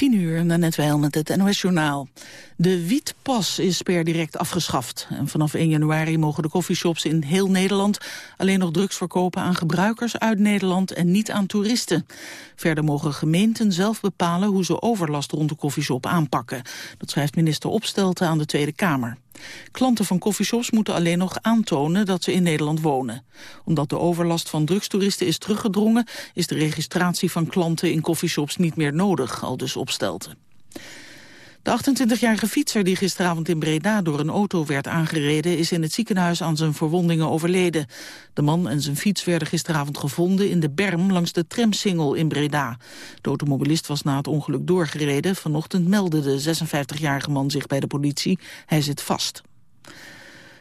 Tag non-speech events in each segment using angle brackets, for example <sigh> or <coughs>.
10 uur, net wel met het NOS-journaal. De wietpas is per direct afgeschaft. En vanaf 1 januari mogen de coffeeshops in heel Nederland... alleen nog drugs verkopen aan gebruikers uit Nederland en niet aan toeristen. Verder mogen gemeenten zelf bepalen hoe ze overlast rond de coffeeshop aanpakken. Dat schrijft minister Opstelten aan de Tweede Kamer. Klanten van coffeeshops moeten alleen nog aantonen dat ze in Nederland wonen. Omdat de overlast van drugstoeristen is teruggedrongen... is de registratie van klanten in coffeeshops niet meer nodig, al dus opstelten. De 28-jarige fietser die gisteravond in Breda door een auto werd aangereden... is in het ziekenhuis aan zijn verwondingen overleden. De man en zijn fiets werden gisteravond gevonden in de berm langs de tramsingel in Breda. De automobilist was na het ongeluk doorgereden. Vanochtend meldde de 56-jarige man zich bij de politie. Hij zit vast.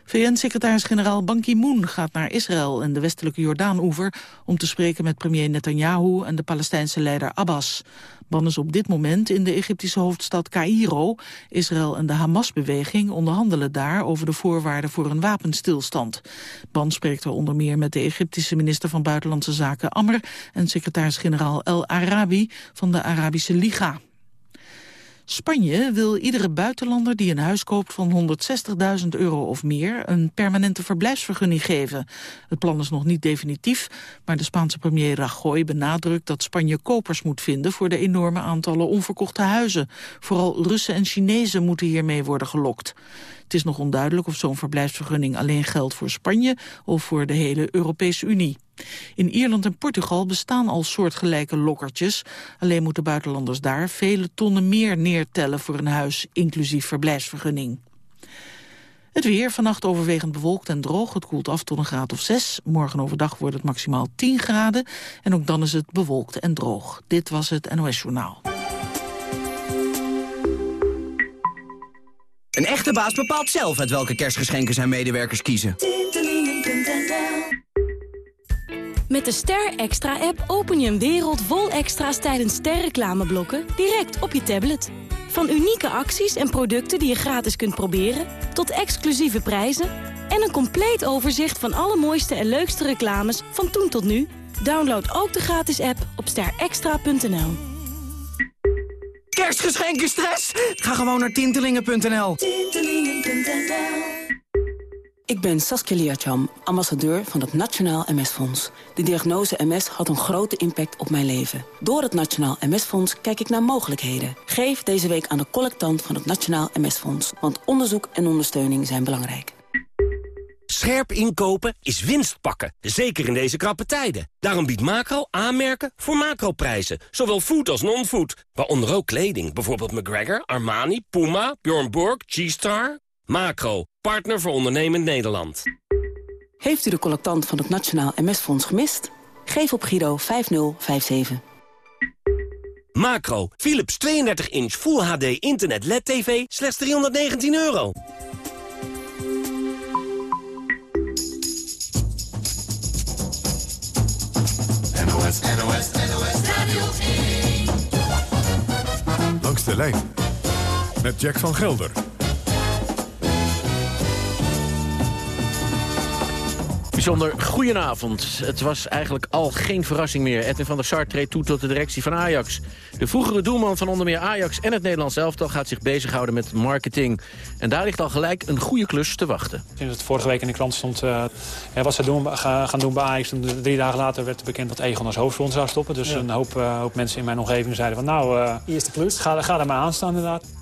VN-secretaris-generaal Ban Ki-moon gaat naar Israël en de westelijke Jordaan-oever om te spreken met premier Netanyahu en de Palestijnse leider Abbas. Ban is op dit moment in de Egyptische hoofdstad Cairo. Israël en de Hamas-beweging onderhandelen daar over de voorwaarden voor een wapenstilstand. Ban spreekt er onder meer met de Egyptische minister van Buitenlandse Zaken Amr en secretaris-generaal El Arabi van de Arabische Liga. Spanje wil iedere buitenlander die een huis koopt van 160.000 euro of meer een permanente verblijfsvergunning geven. Het plan is nog niet definitief, maar de Spaanse premier Rajoy benadrukt dat Spanje kopers moet vinden voor de enorme aantallen onverkochte huizen. Vooral Russen en Chinezen moeten hiermee worden gelokt. Het is nog onduidelijk of zo'n verblijfsvergunning alleen geldt voor Spanje of voor de hele Europese Unie. In Ierland en Portugal bestaan al soortgelijke lokkertjes. Alleen moeten buitenlanders daar vele tonnen meer neertellen voor een huis, inclusief verblijfsvergunning. Het weer, vannacht overwegend bewolkt en droog. Het koelt af tot een graad of 6. Morgen overdag wordt het maximaal 10 graden. En ook dan is het bewolkt en droog. Dit was het NOS Journaal. Een echte baas bepaalt zelf uit welke kerstgeschenken zijn medewerkers kiezen. Met de Ster Extra-app open je een wereld vol extra's tijdens sterreclameblokken direct op je tablet. Van unieke acties en producten die je gratis kunt proberen, tot exclusieve prijzen en een compleet overzicht van alle mooiste en leukste reclames van toen tot nu. Download ook de gratis app op sterextra.nl. Kerstgeschenken stress? Ga gewoon naar tintelingen.nl. Ik ben Saskia Liacham, ambassadeur van het Nationaal MS-fonds. De diagnose MS had een grote impact op mijn leven. Door het Nationaal MS-fonds kijk ik naar mogelijkheden. Geef deze week aan de collectant van het Nationaal MS-fonds. Want onderzoek en ondersteuning zijn belangrijk. Scherp inkopen is winst pakken, zeker in deze krappe tijden. Daarom biedt Macro aanmerken voor macroprijzen. Zowel food als non-food, waaronder ook kleding. Bijvoorbeeld McGregor, Armani, Puma, Bjorn Borg, G-Star... Macro, partner voor ondernemend Nederland. Heeft u de collectant van het Nationaal MS-fonds gemist? Geef op Giro 5057. Macro, Philips 32-inch Full HD Internet LED-TV, slechts 319 euro. NOS, NOS, NOS Radio 1. Langs de lijn met Jack van Gelder. Bijzonder goedenavond. Het was eigenlijk al geen verrassing meer. Edwin van der Sar treedt toe tot de directie van Ajax. De vroegere doelman van onder meer Ajax en het Nederlands elftal... gaat zich bezighouden met marketing. En daar ligt al gelijk een goede klus te wachten. Sinds het vorige week in de krant stond uh, wat ze doen, gaan doen bij Ajax... En drie dagen later werd bekend dat Egon als hoofdsponsor zou stoppen. Dus een hoop, uh, hoop, mensen in mijn omgeving zeiden van... nou, uh, eerste klus, ga, ga er maar aan staan inderdaad.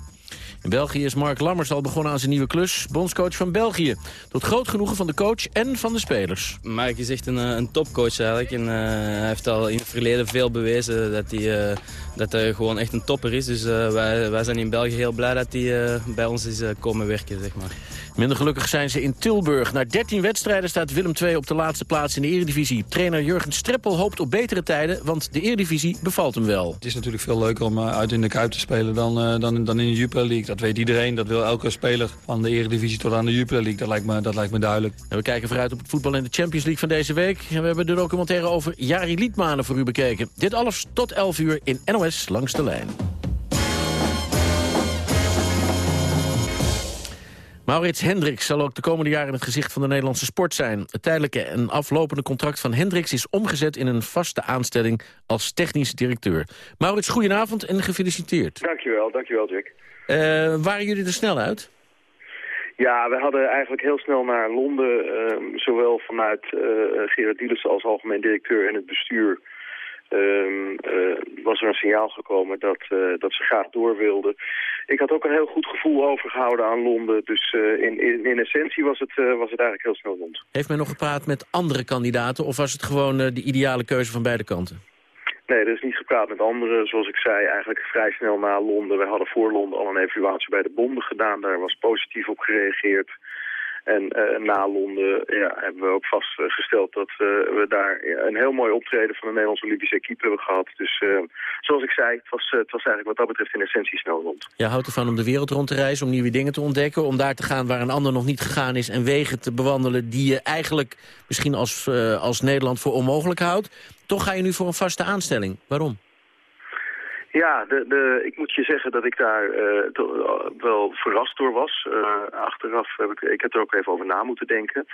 In België is Mark Lammers al begonnen aan zijn nieuwe klus. Bondscoach van België. Tot groot genoegen van de coach en van de spelers. Mark is echt een, eh, een topcoach eigenlijk. En, uh, hij heeft al in het verleden veel bewezen dat hij, uh, dat hij gewoon echt een topper is. Dus wij, wij zijn in België heel blij dat hij bij ons is komen werken. Zeg maar. Minder gelukkig zijn ze in Tilburg. Na 13 wedstrijden staat Willem II op de laatste plaats in de Eredivisie. Trainer Jurgen Streppel hoopt op betere tijden, want de Eredivisie bevalt hem wel. Het is natuurlijk veel leuker om uit in de Kuip te spelen dan, dan, dan in de Jupiler League. Dat weet iedereen. Dat wil elke speler van de Eredivisie tot aan de Jupiler League. Dat lijkt me, dat lijkt me duidelijk. En we kijken vooruit op het voetbal in de Champions League van deze week. En we hebben de documentaire over Jari Liedmanen voor u bekeken. Dit alles tot 11 uur in NOS Langs de Lijn. Maurits Hendricks zal ook de komende jaren het gezicht van de Nederlandse sport zijn. Het tijdelijke en aflopende contract van Hendricks is omgezet in een vaste aanstelling als technisch directeur. Maurits, goedenavond en gefeliciteerd. Dankjewel, dankjewel Jack. Uh, waren jullie er snel uit? Ja, we hadden eigenlijk heel snel naar Londen, uh, zowel vanuit uh, Gerard Dielers als algemeen directeur en het bestuur um, uh, was er een signaal gekomen dat, uh, dat ze graag door wilden. Ik had ook een heel goed gevoel overgehouden aan Londen. Dus uh, in, in, in, essentie was het, was het eigenlijk heel snel rond. Heeft men nog gepraat met andere kandidaten of was het gewoon de ideale keuze van beide kanten? Nee, er is niet gepraat met anderen. Zoals ik zei, eigenlijk vrij snel na Londen. We hadden voor Londen al een evaluatie bij de bonden gedaan. Daar was positief op gereageerd. En uh, na Londen ja, hebben we ook vastgesteld dat uh, we daar een heel mooi optreden van de Nederlandse Olympische equipe hebben gehad. Dus uh, zoals ik zei, het was, het was eigenlijk wat dat betreft in essentie snel rond. Je houdt ervan om de wereld rond te reizen, om nieuwe dingen te ontdekken, om daar te gaan waar een ander nog niet gegaan is en wegen te bewandelen die je eigenlijk misschien als, als Nederland voor onmogelijk houdt. Toch ga je nu voor een vaste aanstelling. Waarom? Ja, de, de, ik moet je zeggen dat ik daar uh, wel verrast door was. Uh, achteraf heb ik, ik heb er ook even over na moeten denken.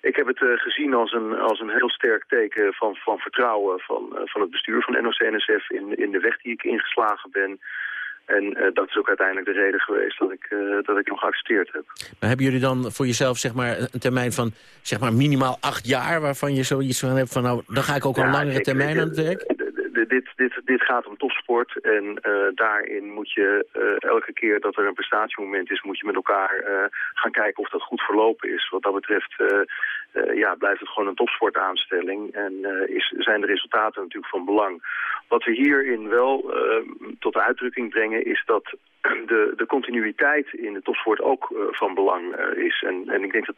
Ik heb het uh, gezien als een, als een heel sterk teken van, van vertrouwen van, van het bestuur van NOC-NSF in, in de weg die ik ingeslagen ben. En dat is ook uiteindelijk de reden geweest dat ik, dat ik nog geaccepteerd heb. Maar hebben jullie dan voor jezelf zeg maar, een termijn van zeg maar, minimaal acht jaar... waarvan je zoiets van hebt van nou, dan ga ik ook ja, een langere termijn aan het werk? Dit, dit, dit gaat om topsport en uh, daarin moet je uh, elke keer dat er een prestatiemoment is, moet je met elkaar gaan kijken of dat goed verlopen is. Wat dat betreft ja, blijft het gewoon een topsportaanstelling en is, zijn de resultaten natuurlijk van belang. Wat we hierin wel tot uitdrukking brengen is dat <clears throat> de, de continuïteit in de topsport ook van belang is. En, en ik denk dat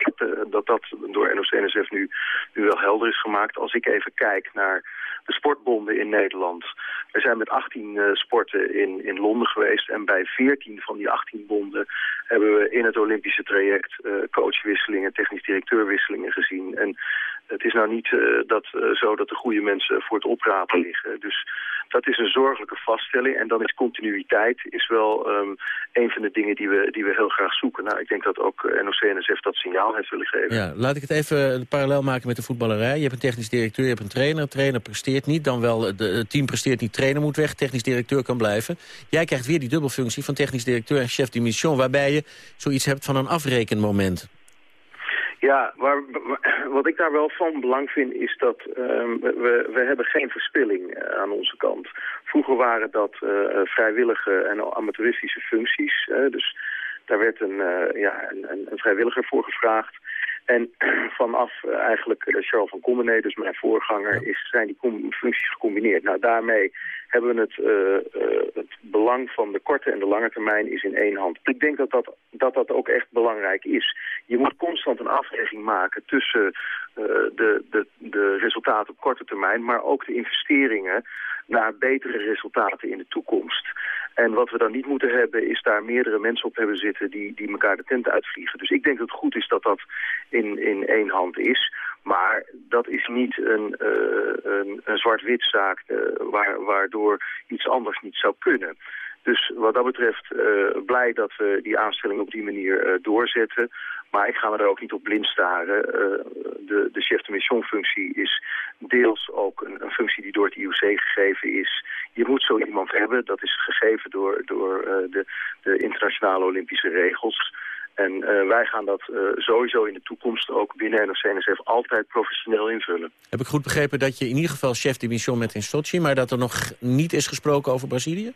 dat, dat door NOC-NSF nu, nu wel helder is gemaakt. Als ik even kijk naar de sportbonden in Nederland. We zijn met 18 uh, sporten in, in Londen geweest en bij 14 van die 18 bonden hebben we in het Olympische traject coachwisselingen, technisch directeurwisselingen gezien. En het is nou niet uh, dat, zo dat de goede mensen voor het oprapen liggen. Dus dat is een zorgelijke vaststelling. En dan is continuïteit is wel um, een van de dingen die we, die we heel graag zoeken. Nou, ik denk dat ook NOC-NSF dat signaal heeft willen geven. Ja, laat ik het even parallel maken met de voetballerij. Je hebt een technisch directeur, je hebt een trainer. Trainer presteert niet, dan wel het team presteert niet, trainer moet weg. Technisch directeur kan blijven. Jij krijgt weer die dubbelfunctie van technisch directeur en chef de mission... waarbij je zoiets hebt van een afrekenmoment. Ja, maar, wat ik daar wel van belang vind is dat um, we, we hebben geen verspilling uh, aan onze kant. Vroeger waren dat uh, vrijwillige en amateuristische functies. Dus daar werd een, ja, een, een, vrijwilliger voor gevraagd. En <clears throat> vanaf eigenlijk Charles van Commenee, dus mijn voorganger, is, zijn die functies gecombineerd. Nou, daarmee hebben we het, uh, uh, het belang van de korte en de lange termijn is in één hand. Ik denk dat dat, dat, dat ook echt belangrijk is. Je moet constant een afweging maken tussen de, de, de resultaten op korte termijn, maar ook de investeringen naar betere resultaten in de toekomst. En wat we dan niet moeten hebben is daar meerdere mensen op hebben zitten die, die elkaar de tent uitvliegen. Dus ik denk dat het goed is dat dat in, in één hand is. Maar dat is niet een, uh, een, zwart-wit zaak uh, waar, waardoor iets anders niet zou kunnen. Dus wat dat betreft uh, blij dat we die aanstelling op die manier doorzetten. Maar ik ga me ook niet op blind staren. de, de chef de mission functie is deels ook een, een, functie die door het IOC gegeven is. Je moet zo iemand hebben. Dat is gegeven door, door de, de internationale Olympische regels. En wij gaan dat sowieso in de toekomst ook binnen NOC-NSF altijd professioneel invullen. Heb ik goed begrepen dat je in ieder geval chef de mission met in Sochi... maar dat er nog niet is gesproken over Brazilië?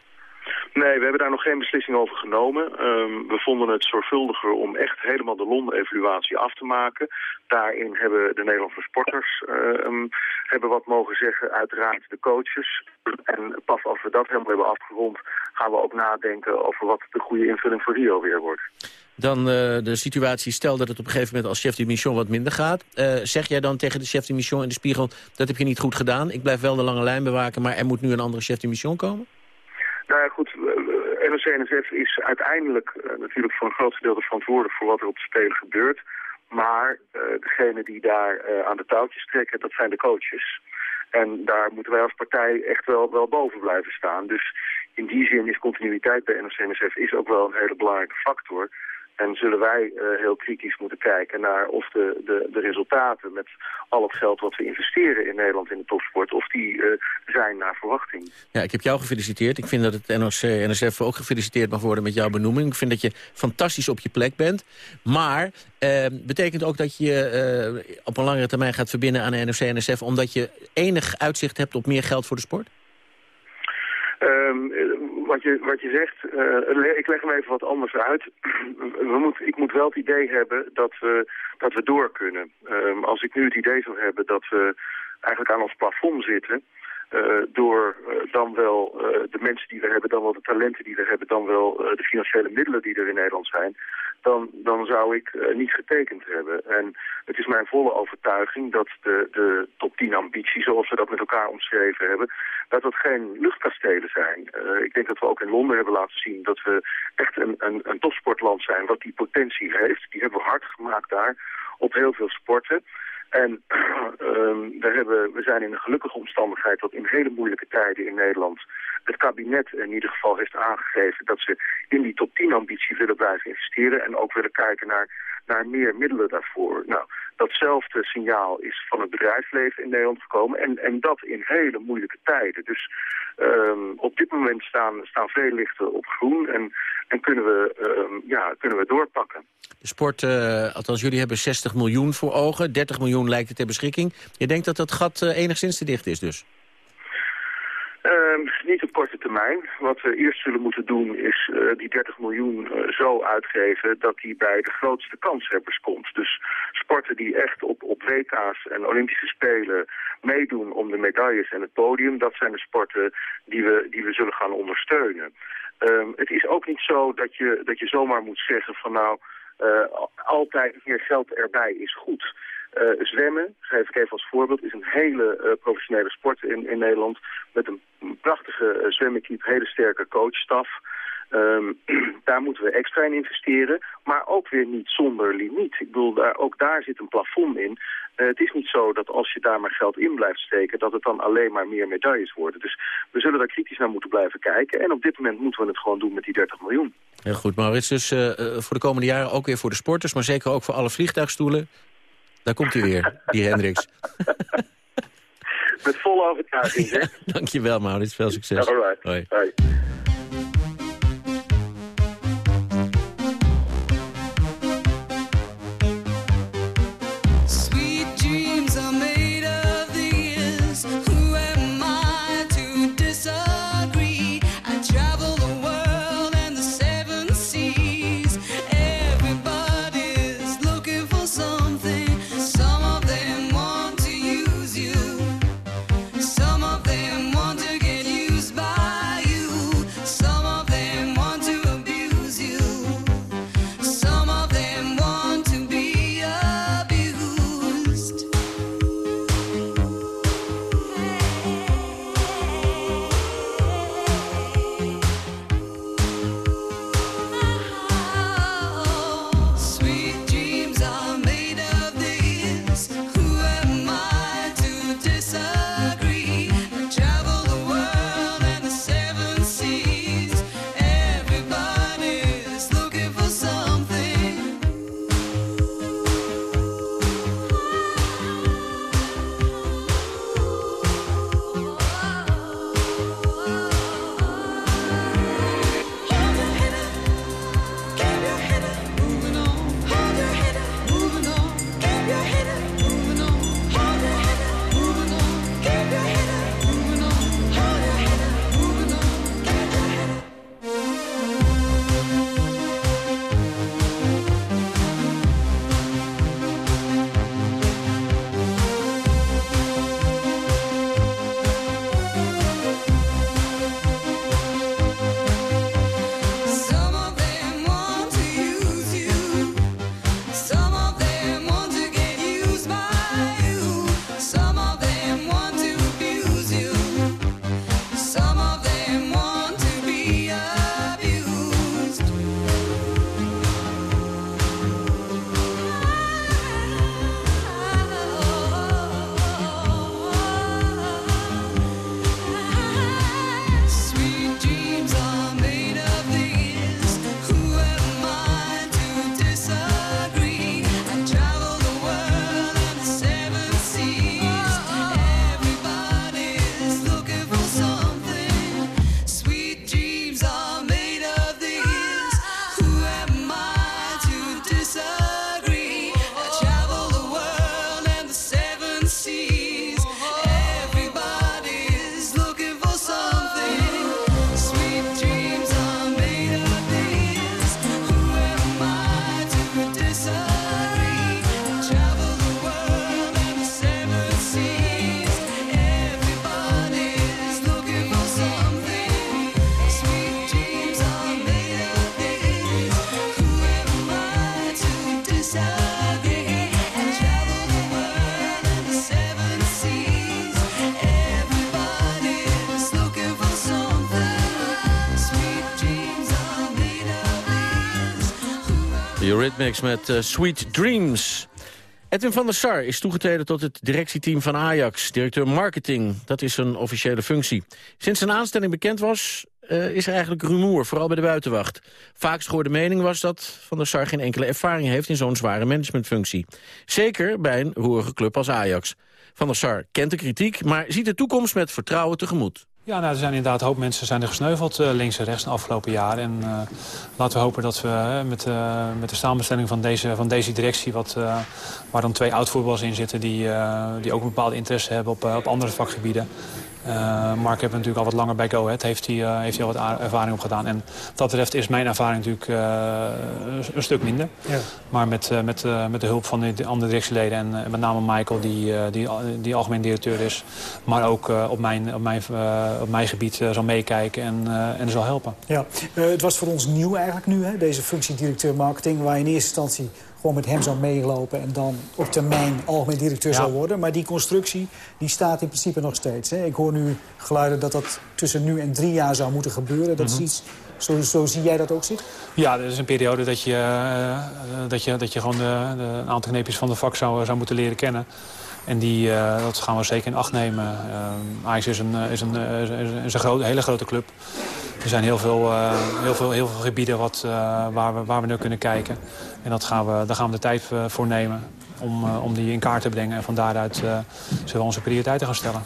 Nee, we hebben daar nog geen beslissing over genomen. Um, we vonden het zorgvuldiger om echt helemaal de Londen-evaluatie af te maken. Daarin hebben de Nederlandse sporters um, hebben wat mogen zeggen, uiteraard de coaches. En pas als we dat helemaal hebben afgerond, gaan we ook nadenken over wat de goede invulling voor Rio weer wordt dan uh, de situatie, stel dat het op een gegeven moment als chef de mission wat minder gaat. Uh, zeg jij dan tegen de chef de mission in de spiegel, dat heb je niet goed gedaan. Ik blijf wel de lange lijn bewaken, maar er moet nu een andere chef de mission komen? Nou ja, goed. Eh, NOC-NSF is uiteindelijk uh, natuurlijk voor een groot gedeelte verantwoordelijk voor wat er op de Spelen gebeurt. Maar degene die daar aan de touwtjes trekken, dat zijn de coaches. En daar moeten wij als partij echt wel, wel boven blijven staan. Dus in die zin is continuïteit bij NOC-NSF is ook wel een hele belangrijke factor. En zullen wij uh, heel kritisch moeten kijken naar of de, de, de resultaten met al het geld wat we investeren in Nederland in de topsport, of die uh, zijn naar verwachting. Ja, ik heb jou gefeliciteerd. Ik vind dat het NOC, NSF ook gefeliciteerd mag worden met jouw benoeming. Ik vind dat je fantastisch op je plek bent. Maar uh, betekent ook dat je op een langere termijn gaat verbinden aan de NOC NSF... omdat je enig uitzicht hebt op meer geld voor de sport? Um, wat, je, wat je zegt, uh, ik leg hem even wat anders uit. <clears throat> we ik moet wel het idee hebben dat we, dat we door kunnen. Um, als ik nu het idee zou hebben dat we eigenlijk aan ons plafond zitten... Uh, door uh, dan wel uh, de mensen die we hebben, dan wel de talenten die we hebben, dan wel de financiële middelen die er in Nederland zijn, dan, dan zou ik niet getekend hebben. En het is mijn volle overtuiging dat de, de top 10 ambitie, zoals we dat met elkaar omschreven hebben, dat dat geen luchtkastelen zijn. ik denk dat we ook in Londen hebben laten zien dat we echt een, een, een topsportland zijn wat die potentie heeft. Die hebben we hard gemaakt daar op heel veel sporten. En um, <clears throat> we, hebben, we zijn in een gelukkige omstandigheid dat in hele moeilijke tijden in Nederland het kabinet in ieder geval heeft aangegeven dat ze in die top 10 ambitie willen blijven investeren en ook willen kijken naar, naar meer middelen daarvoor. Nou, datzelfde signaal is van het bedrijfsleven in Nederland gekomen en, en dat in hele moeilijke tijden. Dus um, op dit moment staan, staan veel lichten op groen en, en kunnen, we, um, ja, kunnen we doorpakken. De sport, uh, althans jullie hebben 60 miljoen voor ogen, 30 miljoen lijkt het ter beschikking. Je denkt dat dat gat uh, enigszins te dicht is dus? Um, niet op korte termijn. Wat we eerst zullen moeten doen is uh, die 30 miljoen uh, zo uitgeven dat die bij de grootste kanshebbers komt. Dus sporten die echt op, op WK's en Olympische Spelen meedoen om de medailles en het podium, dat zijn de sporten die we, die we zullen gaan ondersteunen. Um, het is ook niet zo dat je, dat je zomaar moet zeggen van nou, uh, altijd meer geld erbij is goed. Uh, zwemmen, geef ik even als voorbeeld, is een hele uh, professionele sport in, in Nederland. Met een prachtige uh, zwemmekiep, hele sterke coachstaf. Um, <clears throat> daar moeten we extra in investeren, maar ook weer niet zonder limiet. Ik bedoel, daar, ook daar zit een plafond in. Het is niet zo dat als je daar maar geld in blijft steken... dat het dan alleen maar meer medailles worden. Dus we zullen daar kritisch naar moeten blijven kijken. En op dit moment moeten we het gewoon doen met die 30 miljoen. Heel goed, Maurits. Dus voor de komende jaren ook weer voor de sporters... maar zeker ook voor alle vliegtuigstoelen. Daar komt hij weer, die Hendricks. Met volle overtuiging, zeg. <laughs> Dankjewel, Maurits. Veel succes. All right. Hoi. Hoi. Eurythmics met uh, Sweet Dreams. Edwin van der Sar is toegetreden tot het directieteam van Ajax. Directeur marketing, dat is een officiële functie. Sinds zijn aanstelling bekend was, uh, is er eigenlijk rumoer, vooral bij de buitenwacht. Vaak gehoorde mening was dat Van der Sar geen enkele ervaring heeft... in zo'n zware managementfunctie. Zeker bij een roerige club als Ajax. Van der Sar kent de kritiek, maar ziet de toekomst met vertrouwen tegemoet. Ja, nou, er zijn inderdaad een hoop mensen zijn er gesneuveld uh, links en rechts de afgelopen jaren. En uh, laten we hopen dat we met, met de samenstelling van deze, van deze directie... Wat, waar dan twee oud-voetballers in zitten die, die ook een bepaalde interesse hebben op, op andere vakgebieden... Uh, Mark heeft natuurlijk al wat langer bij Go Ahead. Heeft hij, uh, heeft hij al wat ervaring opgedaan. En wat dat betreft is mijn ervaring natuurlijk uh, een stuk minder. Ja. Maar met, met, met de hulp van de andere directieleden en met name Michael, die, die, die algemeen directeur is. Maar ook op, mijn, op, mijn, op mijn gebied zal meekijken en, en zal helpen. Ja. het was voor ons nieuw eigenlijk nu, hè? deze functie directeur marketing. Waar in eerste instantie gewoon met hem zou meelopen... en dan op termijn algemeen directeur zou worden. Maar die constructie die staat in principe nog steeds. Hè. Ik hoor nu geluiden dat dat tussen nu en drie jaar zou moeten gebeuren. Dat is mhm. iets... Zo, zo, zie jij dat ook zitten? Ja, dat is een periode dat je, uh, dat je, dat je gewoon de, de, een aantal kneepjes van de vak zou, zou moeten leren kennen. En die, uh, dat gaan we zeker in acht nemen. Uh, Ajax is een, is een, is een, grote, hele grote club. Er zijn heel veel, uh, heel veel, heel veel gebieden wat, waar, we, waar we naar kunnen kijken. En dat gaan we, daar gaan we de tijd voor nemen om, om die in kaart te brengen. En van daaruit zullen we onze prioriteiten gaan stellen.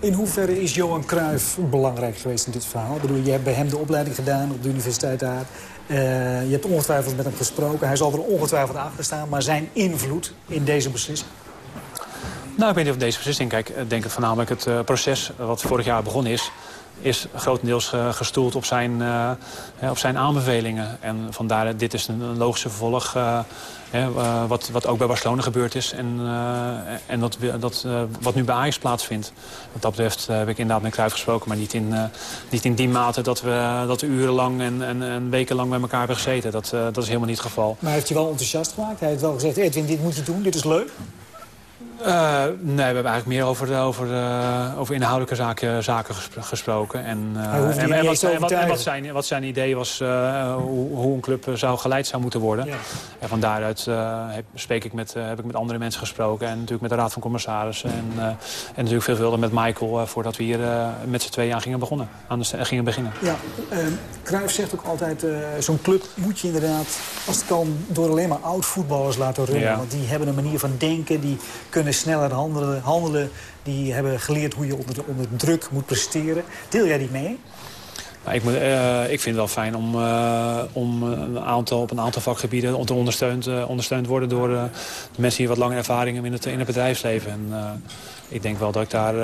In hoeverre is Johan Cruijff belangrijk geweest in dit verhaal? Ik bedoel, je hebt bij hem de opleiding gedaan op de universiteit daar. je hebt ongetwijfeld met hem gesproken. Hij zal er ongetwijfeld achter staan. Maar zijn invloed in deze beslissing? Nou, ik weet niet of deze beslissing. Kijk, ik denk voornamelijk het proces wat vorig jaar begonnen is is grotendeels uh, gestoeld op zijn, uh, op zijn aanbevelingen. En vandaar, dit is een, logische vervolg wat, wat ook bij Barcelona gebeurd is. En, en dat, dat, wat nu bij Ajax plaatsvindt. Wat dat betreft heb ik inderdaad met Cruijff gesproken. Maar niet in, niet in die mate dat we, dat urenlang en, en, en wekenlang bij elkaar hebben gezeten. Dat, dat is helemaal niet het geval. Maar heeft je wel enthousiast gemaakt? Hij heeft wel gezegd, Edwin, dit moet je doen, dit is leuk? Uh, nee, we hebben eigenlijk meer over, over, over inhoudelijke zaken, zaken gesproken. En, uh, en, en, wat, en, wat, en, wat, zijn, wat zijn idee was hoe, hoe, een club zou geleid zou moeten worden. Ja. En van daaruit heb, spreek ik met, heb ik met andere mensen gesproken. En natuurlijk met de Raad van Commissarissen. En, en natuurlijk veel verder met Michael voordat we hier met z'n tweeën aan gingen, begonnen, aan de, gingen beginnen. Ja, Cruijff zegt ook altijd, zo'n club moet je inderdaad, als het kan, door alleen maar oud-voetballers laten runnen. Ja. Want die hebben een manier van denken, die kunnen sneller handelen, handelen. Die hebben geleerd hoe je onder, onder druk moet presteren. Deel jij die mee? Nou, ik, moet, uh, ik, vind het wel fijn om, uh, om een aantal, op een aantal vakgebieden te ondersteund, uh, ondersteund worden door mensen die wat langer ervaring hebben in het, in het bedrijfsleven. En, ik denk wel dat ik daar,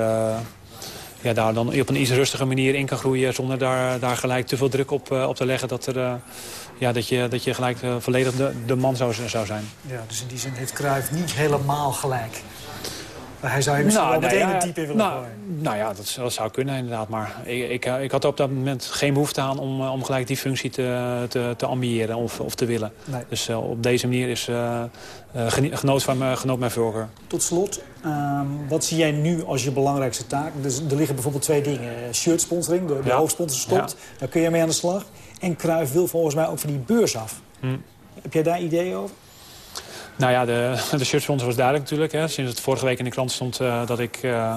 ja, daar dan op een iets rustige manier in kan groeien zonder daar, daar gelijk te veel druk op, op te leggen dat er ja, dat, je, dat je gelijk uh, volledig de, de man zou, zou zijn. Ja, dus in die zin heeft Cruijff niet helemaal gelijk. Maar hij zou je misschien nou, wel meteen een type in willen nou, gooien. Nou ja, dat, dat, zou kunnen inderdaad. Maar ik, ik, ik, had op dat moment geen behoefte aan om, eh, om gelijk die functie te, te, te ambiëren of, of te willen. Nee. Dus uh, op deze manier is uh, genoot, van me, genoot mijn voorkeur. Tot slot, um, wat zie jij nu als je belangrijkste taak? Dus, er liggen bijvoorbeeld twee dingen. Shirt sponsoring, de, de ja. hoofdsponsor stopt. Ja. Daar kun je mee aan de slag. En Cruijff wil volgens mij ook van die beurs af. Hm. Heb jij daar ideeën over? Nou ja, de, <laughs> de was duidelijk natuurlijk. Hè. Sinds het vorige week in de krant stond uh, dat ik uh,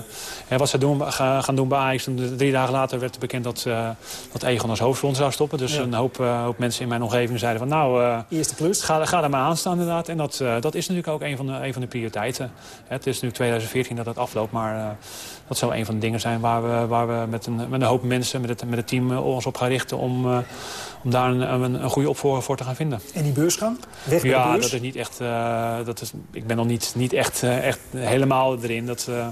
wat ze doen, ga, gaan doen bij Ajax. En drie dagen later werd bekend dat, uh, dat Egon als hoofdsponsor zou stoppen. Dus een hoop, hoop mensen in mijn omgeving zeiden van nou... Eerste plus. Ga, ga er maar aan staan inderdaad. En dat, dat is natuurlijk ook een van de, een van de prioriteiten. Het is nu 2014 dat het afloopt, maar dat zou een van de dingen zijn waar we, waar we met, een, met een hoop mensen, met het, met het team ons op gaan richten om om daar een, een, een, goede opvolger voor te gaan vinden. En die beursgang? Weg ja, beurs? dat is niet echt. Uh, dat is, ik ben nog niet, niet echt, uh, echt helemaal erin. Dat uh,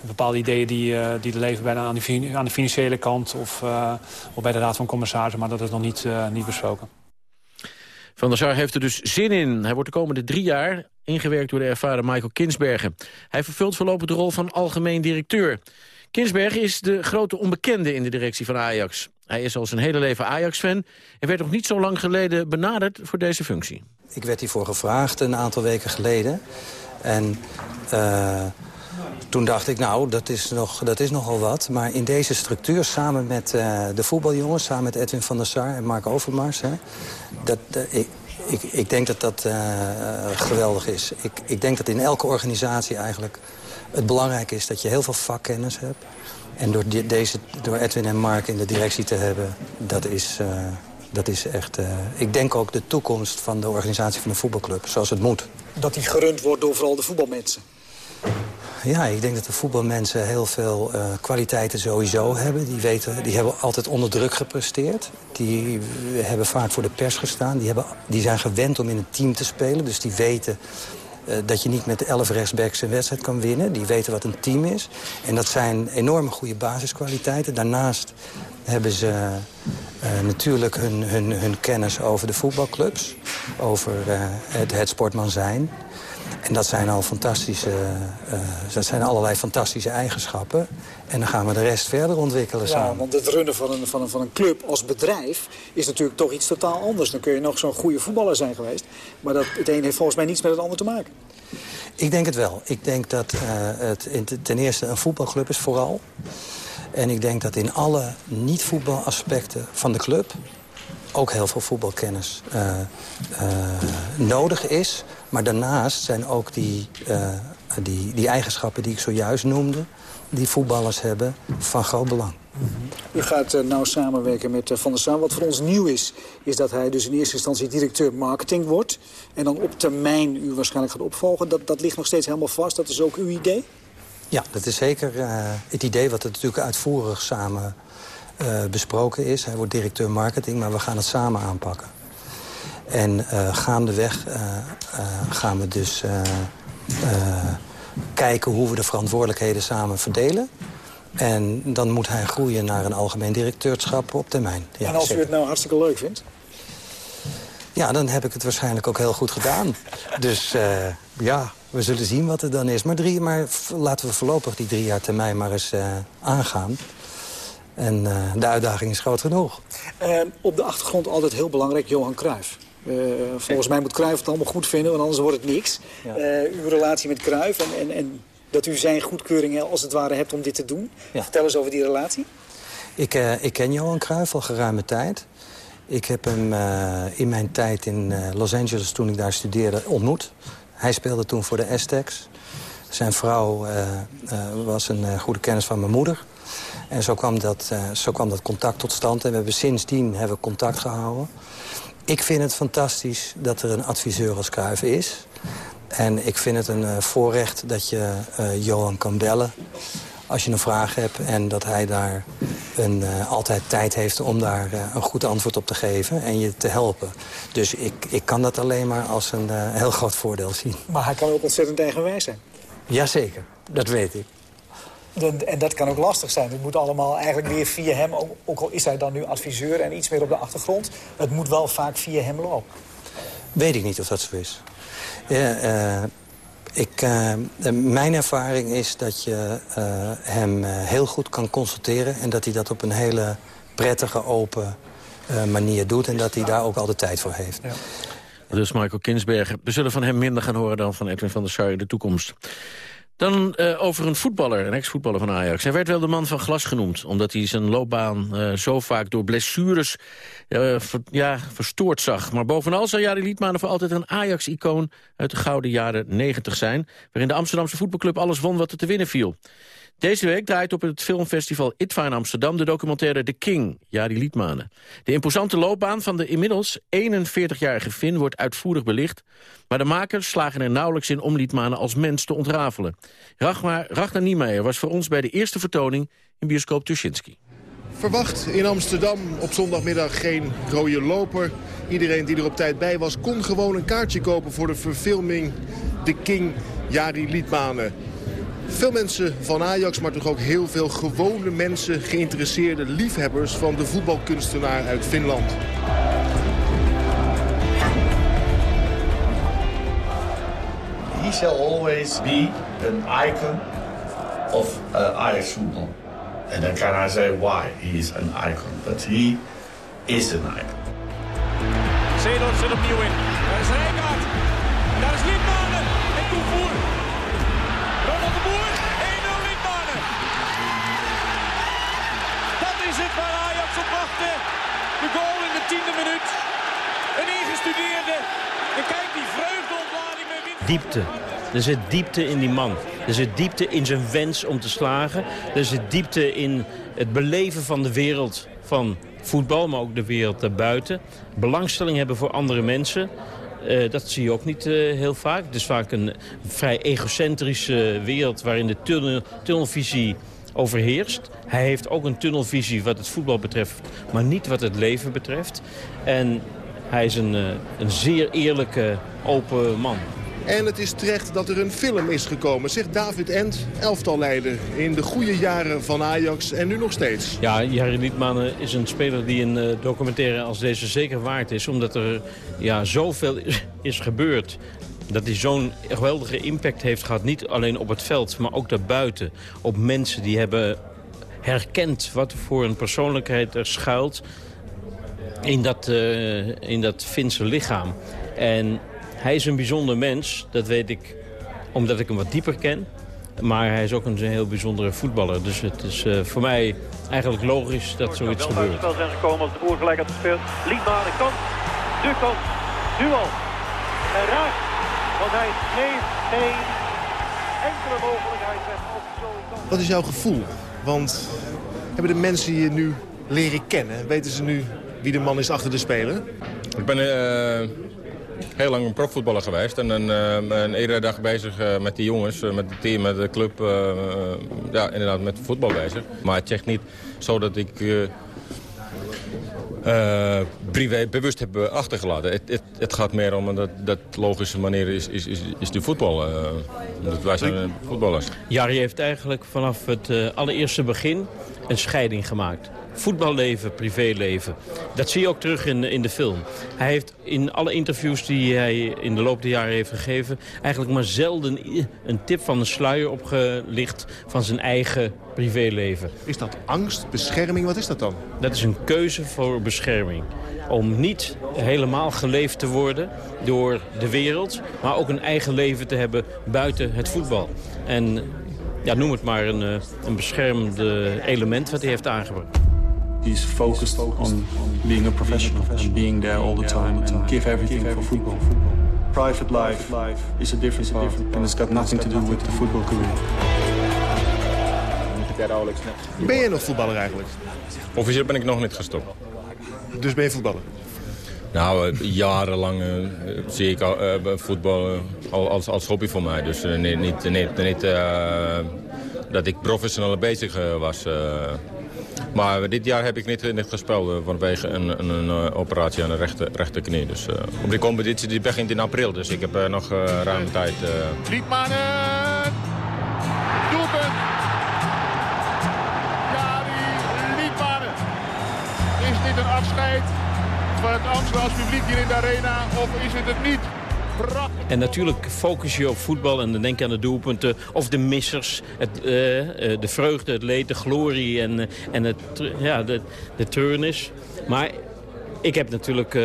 bepaalde ideeën die, die leven bijna aan, die, aan de financiële kant of, of bij de Raad van Commissarissen, maar dat is nog niet, niet besproken. Van der Sar heeft er dus zin in. Hij wordt de komende drie jaar ingewerkt door de ervaren Michael Kinsbergen. Hij vervult voorlopig de rol van algemeen directeur. Kinsbergen is de grote onbekende in de directie van Ajax. Hij is al zijn hele leven Ajax-fan en werd nog niet zo lang geleden benaderd voor deze functie. Ik werd hiervoor gevraagd een aantal weken geleden. En uh, toen dacht ik, nou, dat is, nog, dat is nogal wat. Maar in deze structuur, samen met uh, de voetbaljongens... samen met Edwin van der Sar en Mark Overmars... Hè, dat, ik, ik, ik denk dat dat geweldig is. Ik, ik denk dat in elke organisatie eigenlijk het belangrijk is dat je heel veel vakkennis hebt. En door, deze, door Edwin en Mark in de directie te hebben, dat is, dat is echt... ik denk ook de toekomst van de organisatie van de voetbalclub, zoals het moet. Dat die gerund wordt door vooral de voetbalmensen? Ja, ik denk dat de voetbalmensen heel veel uh, kwaliteiten sowieso hebben. Die, weten, die hebben altijd onder druk gepresteerd. Die hebben vaak voor de pers gestaan. Die, hebben, die zijn gewend om in een team te spelen. Dus die weten dat je niet met elf rechtsbacks een wedstrijd kan winnen. Die weten wat een team is. En dat zijn enorme goede basiskwaliteiten. Daarnaast hebben ze uh, natuurlijk hun, hun, hun kennis over de voetbalclubs. Over het, het sportman zijn. En dat zijn al fantastische, uh, dat zijn allerlei fantastische eigenschappen. En dan gaan we de rest verder ontwikkelen ja, samen. want het runnen van een, van, een, van een club als bedrijf is natuurlijk toch iets totaal anders. Dan kun je nog zo'n goede voetballer zijn geweest. Maar dat, het een heeft volgens mij niets met het ander te maken. Ik denk het wel. Ik denk dat uh, het ten eerste een voetbalclub is vooral. En ik denk dat in alle niet-voetbalaspecten van de club ook heel veel voetbalkennis uh, uh, nodig is. Maar daarnaast zijn ook die, uh, die, die eigenschappen die ik zojuist noemde... die voetballers hebben van groot belang. U gaat uh, nou samenwerken met uh, Van der Saan. Wat voor ons nieuw is, is dat hij dus in eerste instantie directeur marketing wordt. En dan op termijn u waarschijnlijk gaat opvolgen. Dat, dat ligt nog steeds helemaal vast. Dat is ook uw idee? Ja, dat is zeker het idee wat er natuurlijk uitvoerig samen besproken is. Hij wordt directeur marketing, maar we gaan het samen aanpakken. En uh, gaandeweg uh, uh, gaan we dus kijken hoe we de verantwoordelijkheden samen verdelen. En dan moet hij groeien naar een algemeen directeurschap op termijn. Ja, en als u het nou hartstikke leuk vindt? Ja, dan heb ik het waarschijnlijk ook heel goed gedaan. Dus ja, we zullen zien wat er dan is. Maar, drie, maar laten we voorlopig die drie jaar termijn maar eens aangaan. En de uitdaging is groot genoeg. op de achtergrond altijd heel belangrijk, Johan Cruijff. Uh, volgens mij moet Cruijff het allemaal goed vinden, want anders wordt het niks. Ja. Uh, uw relatie met Cruijff en, en, en, dat u zijn goedkeuring als het ware hebt om dit te doen. Ja. Vertel eens over die relatie. Ik, uh, ik ken Johan Cruijff al geruime tijd. Ik heb hem in mijn tijd in Los Angeles, toen ik daar studeerde, ontmoet. Hij speelde toen voor de Aztecs. Zijn vrouw was een goede kennis van mijn moeder. En zo kwam, dat, zo kwam dat contact tot stand. En we hebben sindsdien hebben we contact gehouden. Ik vind het fantastisch dat er een adviseur als Cruijff is. En ik vind het een uh, voorrecht dat je uh, Johan kan bellen als je een vraag hebt... en dat hij daar een, uh, altijd tijd heeft om daar een goed antwoord op te geven... en je te helpen. Dus ik, ik kan dat alleen maar als een heel groot voordeel zien. Maar hij kan ook ontzettend eigenwijs zijn. Jazeker, dat weet ik. En dat kan ook lastig zijn. Het moet allemaal eigenlijk weer via hem, ook al is hij dan nu adviseur en iets meer op de achtergrond. Het moet wel vaak via hem lopen. Weet ik niet of dat zo is. Ja, uh, ik, uh, mijn ervaring is dat je uh, hem heel goed kan consulteren... en dat hij dat op een hele prettige, open manier doet... en dat hij daar ook al de tijd voor heeft. Ja. Dus Michael Kinsberger. We zullen van hem minder gaan horen dan van Edwin van der Sar in de toekomst. Dan uh, over een voetballer, een ex-voetballer van Ajax. Hij werd wel de man van glas genoemd, omdat hij zijn loopbaan uh, zo vaak door blessures ver, ja, verstoord zag. Maar bovenal zou Jari Liedmanen voor altijd een Ajax-icoon uit de gouden jaren 90 zijn, waarin de Amsterdamse voetbalclub alles won wat er te winnen viel. Deze week draait op het filmfestival ITVA in Amsterdam de documentaire The King, Jari Liedmanen. De imposante loopbaan van de inmiddels 41-jarige Finn wordt uitvoerig belicht, maar de makers slagen er nauwelijks in om Liedmanen als mens te ontrafelen. Ragnar, Ragnar Niemeyer was voor ons bij de eerste vertoning in bioscoop Tuschinski. Verwacht in Amsterdam op zondagmiddag geen rode loper. Iedereen die er op tijd bij was kon gewoon een kaartje kopen voor de verfilming The King, Jari Liedmanen. Veel mensen van Ajax, maar toch ook heel veel gewone mensen... geïnteresseerde liefhebbers van de voetbalkunstenaar uit Finland. He shall always be an icon of uh, Ajax football. And then can I say why he is an icon. But he is an icon. Zeedorf zit opnieuw in. Daar is Rijkaard. Daar is Liedmanen. Een ingestudeerde. En kijk die vreugdeontlading. Diepte. Er zit diepte in die man. Er zit diepte in zijn wens om te slagen. Er zit diepte in het beleven van de wereld van voetbal, maar ook de wereld daarbuiten. Belangstelling hebben voor andere mensen. Uh, dat zie je ook niet uh, heel vaak. Het is vaak een vrij egocentrische wereld waarin de tunnel, tunnelvisie overheerst. Hij heeft ook een tunnelvisie wat het voetbal betreft, maar niet wat het leven betreft. En hij is een, uh, een zeer eerlijke, open man. En het is terecht dat er een film is gekomen, zegt David Ent, elftalleider in de goede jaren van Ajax en nu nog steeds. Ja, Jari Liedmanen is een speler die een uh, documentaire als deze zeker waard is. Omdat er ja, zoveel is, is gebeurd. Dat hij zo'n geweldige impact heeft gehad, niet alleen op het veld, maar ook daarbuiten. Op mensen die hebben herkend wat voor een persoonlijkheid er schuilt in dat, uh, in dat Finse lichaam. En hij is een bijzonder mens, dat weet ik omdat ik hem wat dieper ken. Maar hij is ook een heel bijzondere voetballer. Dus het is uh, voor mij eigenlijk logisch dat zoiets gebeurt. Het spel zijn gekomen als de boer gelijk had gespeeld. Liedman, de kans, de kans, nu al. En raakt, want hij geeft geen enkele mogelijkheid weg. Wat is jouw gevoel? Want hebben de mensen je nu leren kennen? Weten ze nu wie de man is achter de speler? Ik ben uh, heel lang een profvoetballer geweest. En een, uh, een iedere dag bezig uh, met die jongens, met het team, met de club. ja, inderdaad met voetbal bezig. Maar het zegt niet zo dat ik... privé bewust heb achtergelaten. Het, het, het, gaat meer om dat, dat logische manier is, is, is, is de voetbal. dat wij zijn voetballers. Jari heeft eigenlijk vanaf het allereerste begin een scheiding gemaakt voetballeven, privéleven. Dat zie je ook terug in, in de film. Hij heeft in alle interviews die hij in de loop der jaren heeft gegeven... eigenlijk maar zelden een tip van de sluier opgelicht van zijn eigen privéleven. Is dat angst, bescherming? Wat is dat dan? Dat is een keuze voor bescherming. Om niet helemaal geleefd te worden door de wereld... maar ook een eigen leven te hebben buiten het voetbal. En ja, noem het maar een, eh, een beschermde element wat hij heeft aangebracht. He's focused on being a professional and being there all the time and give everything for football. Private life is a different path and it's got nothing to do with the football career. Ben je nog voetballer eigenlijk? Officieel ben ik nog niet gestopt. Dus ben je voetballer? Nou, uh, jarenlang uh, zie ik uh, voetbal als, als hobby voor mij. Dus niet, niet, niet, niet dat ik professioneel bezig was. Maar dit jaar heb ik niet, niet gespeeld eh, vanwege een, een, een, eh, operatie aan de rechter, rechterknie. Dus uh, op die competitie die begint in april, dus ik heb nog uh, ruim tijd. Uh... Liedmanen! Doelpunt! Jari Liedmanen! Is dit een afscheid van het Amsterdamse publiek hier in de arena of is het het niet? En natuurlijk focus je op voetbal en dan denk je aan de doelpunten of de missers. Het, uh, de vreugde, het leed, de glorie en, uh, en het, ja, de, de treurnis. Maar ik heb natuurlijk uh,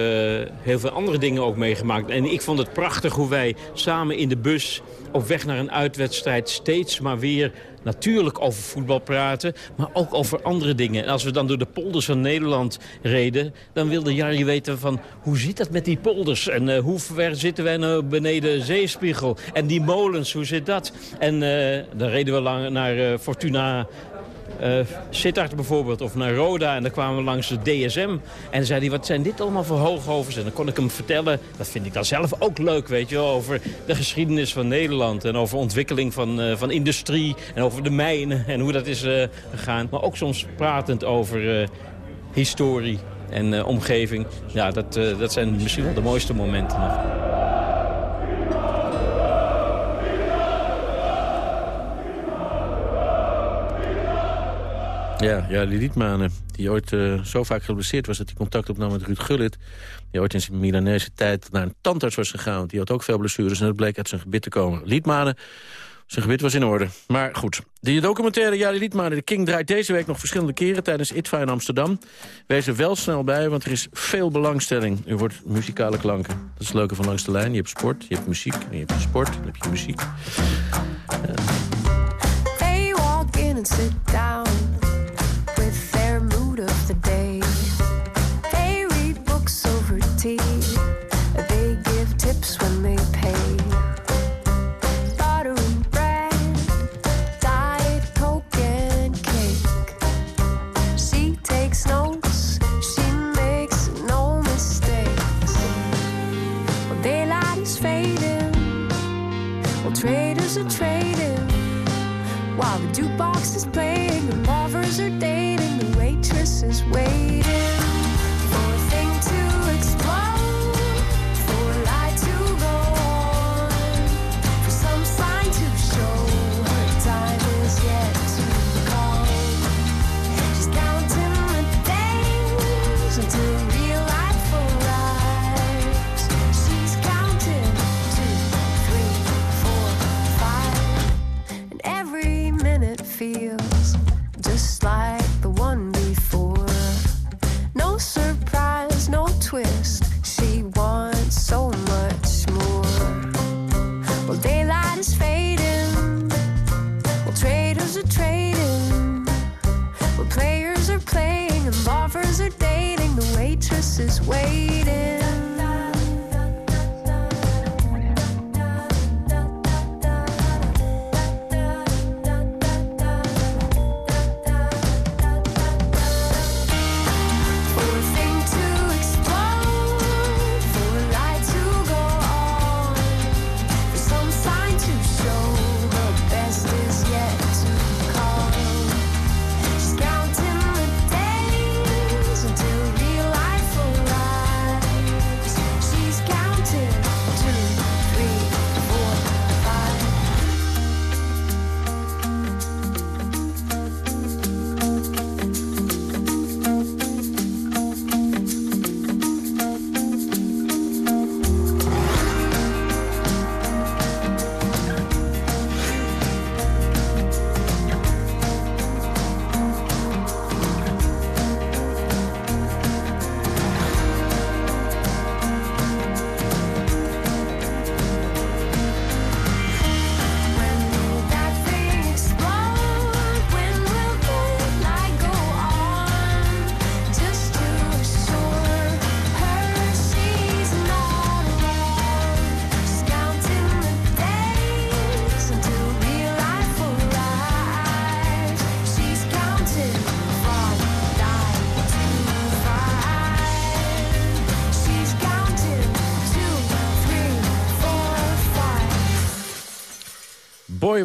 heel veel andere dingen ook meegemaakt. En ik vond het prachtig hoe wij samen in de bus op weg naar een uitwedstrijd steeds maar weer natuurlijk over voetbal praten, maar ook over andere dingen. En als we dan door de polders van Nederland reden, dan wilde Jari weten van hoe zit dat met die polders? En uh, hoe ver zitten wij nou beneden zeespiegel? En die molens, hoe zit dat? En uh, dan reden we lang naar Fortuna uh, Sittard bijvoorbeeld, of naar Roda. En dan kwamen we langs de DSM. En zei hij, wat zijn dit allemaal voor hoogovers? En dan kon ik hem vertellen, dat vind ik dan zelf ook leuk, weet je wel... over de geschiedenis van Nederland en over ontwikkeling van, uh, van industrie... en over de mijnen en hoe dat is uh, gegaan. Maar ook soms pratend over historie en omgeving. Ja, dat, dat zijn misschien wel de mooiste momenten nog. Ja, ja die die ooit uh, zo vaak geblesseerd was... dat hij contact opnam met Ruud Gullit. Die ooit in zijn Milanese tijd naar een tandarts was gegaan. Die had ook veel blessures en dat bleek uit zijn gebit te komen. Liedmanen, zijn gebit was in orde. Maar goed, die documentaire Jari Liedmanen, de King... draait deze week nog verschillende keren tijdens ITVA in Amsterdam. Wees er wel snel bij, want er is veel belangstelling. U wordt muzikale klanken. Dat is het leuke van Langs de Lijn. Je hebt sport, je hebt muziek, en je hebt sport, dan heb je muziek. Hey, walk in and sit down. to train.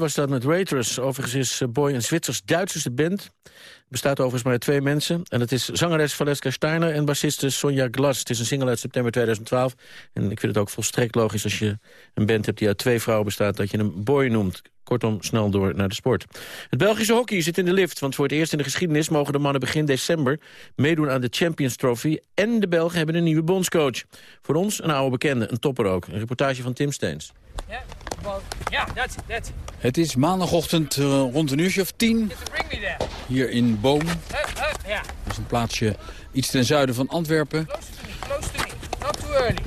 Was dat met Waitress. Overigens is eh, Boy een Zwitsers-Duitse band. Bestaat overigens maar uit twee mensen. En het is zangeres Valeska Steiner en bassiste Sonja Glas. Het is een single uit september 2012. En ik vind het ook volstrekt logisch als je een band hebt die uit twee vrouwen bestaat... dat je hem Boy noemt. Kortom, snel door naar de sport. Het Belgische hockey zit in de lift, want voor het eerst in de geschiedenis... mogen de mannen begin december meedoen aan de Champions Trophy... en de Belgen hebben een nieuwe bondscoach. Voor ons een oude bekende, een topper ook. Een reportage van Tim Steens. Yeah, well, yeah, that's it, that's it. Het is maandagochtend eh, rond een uurtje of tien hier in Boom. Yeah. Dat is een plaatsje iets ten zuiden van Antwerpen. Close to me, close to me. Not too early.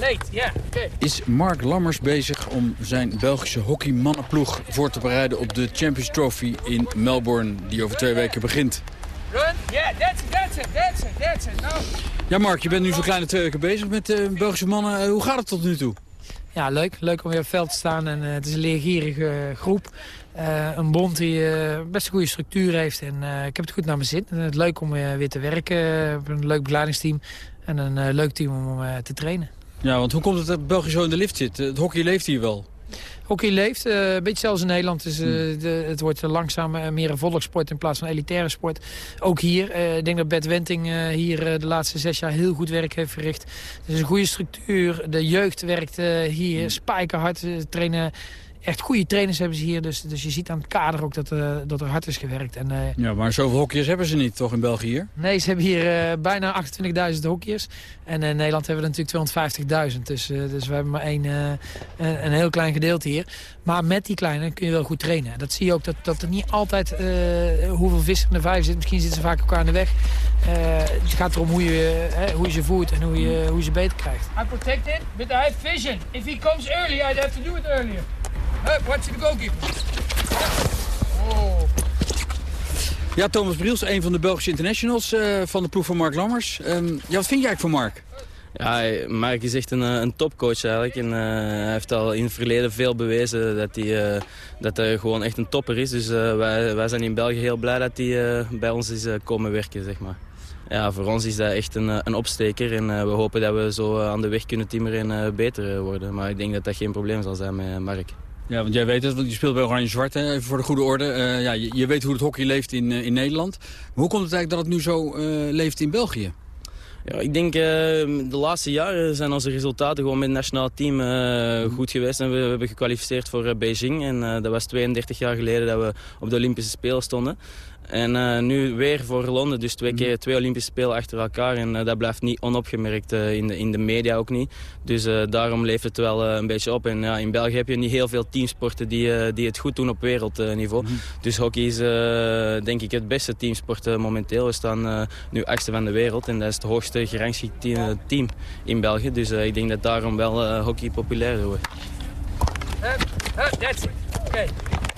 Late, yeah, okay. Is Mark Lammers bezig om zijn Belgische hockeymannenploeg voor te bereiden op de Champions Trophy in Melbourne, die over twee weken begint. Run, yeah, that's it, that's it, that's it, that's it. Now, Ja Mark, je bent nu zo'n kleine twee weken bezig met de Belgische mannen. Eh, hoe gaat het tot nu toe? Ja, leuk. Leuk om weer op het veld te staan. En, eh, het is een leergierige eh, groep. Eh, een bond die best een goede structuur heeft. En ik heb het goed naar mijn zin. Het is leuk om weer te werken. Een leuk begeleidingsteam. En een leuk team om te trainen. Ja, want hoe komt het dat België zo in de lift zit? Het hockey leeft hier wel. Hockey leeft, eh, een beetje zelfs in Nederland. Dus, de, het wordt langzaam meer een volkssport in plaats van een elitaire sport. Ook hier, eh, ik denk dat Bert Wenting hier de laatste zes jaar heel goed werk heeft verricht. Het is een goede structuur. De jeugd werkt hier spijkerhard. Ze trainen echt goede trainers hebben ze hier. Dus, dus je ziet aan het kader ook dat, eh, dat er hard is gewerkt. En, eh, Ja, maar zoveel hockeyers hebben ze niet, toch, in België hier? Nee, ze hebben hier eh, bijna 28.000 hockeyers. En in Nederland hebben we er natuurlijk 250.000. Dus, eh, dus we hebben maar één, eh, een, een heel klein gedeelte hier. Maar met die kleine kun je wel goed trainen. Dat zie je ook dat, dat er niet altijd eh, hoeveel vis er in de vijf zit. Misschien zitten ze vaak elkaar in de weg. Eh, het gaat erom hoe je, hoe je ze voert en hoe je, hoe je ze beter krijgt. I'm protected, but I have vision. If he comes early, I'd have to do it earlier. Up, watch the goalkeeper. Oh. Ja, Thomas Briels, een van de Belgische internationals eh, van de ploeg van Mark Lammers. Ehm, ja, wat vind jij eigenlijk van Mark? Ja, Mark is echt een, eh, een topcoach eigenlijk. En, eh, hij heeft al in het verleden veel bewezen dat hij, eh, dat hij gewoon echt een topper is. Dus eh, wij, wij zijn in België heel blij dat hij eh, bij ons is komen werken, zeg maar. Ja, voor ons is dat echt een, een opsteker. En eh, we hopen dat we zo aan de weg kunnen timmeren en eh, beter worden. Maar ik denk dat dat geen probleem zal zijn met Mark. Ja, want jij weet het, want je speelt bij Oranje-Zwart, hè, even voor de goede orde. Eh, ja, je, je weet hoe het hockey leeft in, eh, in Nederland. Maar hoe komt het eigenlijk dat het nu zo eh, leeft in België? Ja, ik denk de laatste jaren zijn onze resultaten gewoon met het nationaal team uh, goed geweest. En we, we hebben gekwalificeerd voor Beijing. En dat was 32 jaar geleden dat we op de Olympische Spelen stonden. En uh, nu weer voor Londen, dus twee keer twee Olympische Spelen achter elkaar. En uh, dat blijft niet onopgemerkt, uh, in, de, in de media ook niet. Dus daarom leeft het wel een beetje op. En in België heb je niet heel veel teamsporten die, die het goed doen op wereldniveau. Mm. Dus hockey is denk ik het beste teamsport momenteel. We staan nu achtste van de wereld en dat is het hoogste gerangschikt team in België. Dus ik denk dat daarom wel hockey populair wordt. that's it. Okay.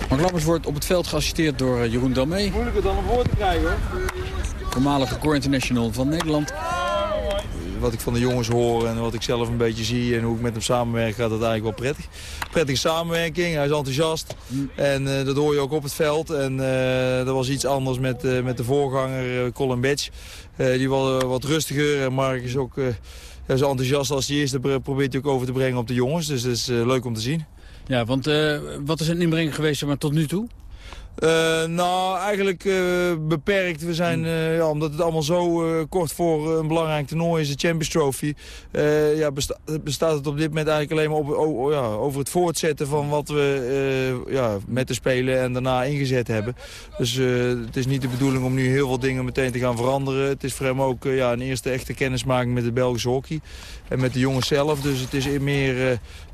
Mark Lammers wordt op het veld geassisteerd door eh, Jeroen Damé. Moeilijker dan een woord te krijgen hoor. Voormalige core international van Nederland. Wat ik van de jongens hoor en wat ik zelf een beetje zie en hoe ik met hem samenwerk, gaat dat eigenlijk wel prettig. Prettige samenwerking, hij is enthousiast en uh, dat hoor je ook op het veld. En uh, dat was iets anders met, uh, met de voorganger Colin Betch. die was wat rustiger en Mark is ook zo enthousiast als hij is. Dat probeert hij ook over te brengen op de jongens, dus dat is leuk om te zien. Ja, want uh, wat is een inbreng geweest maar, tot nu toe? Uh, nou, eigenlijk uh, beperkt. We zijn, uh, ja, omdat het allemaal zo kort voor een belangrijk toernooi is, de Champions Trophy, ja, besta bestaat het op dit moment eigenlijk alleen maar op, ja, over het voortzetten van wat we ja, met de Spelen en daarna ingezet hebben. Dus het is niet de bedoeling om nu heel veel dingen meteen te gaan veranderen. Het is voor hem ook ja, een eerste echte kennismaking met de Belgische hockey en met de jongens zelf. Dus het is meer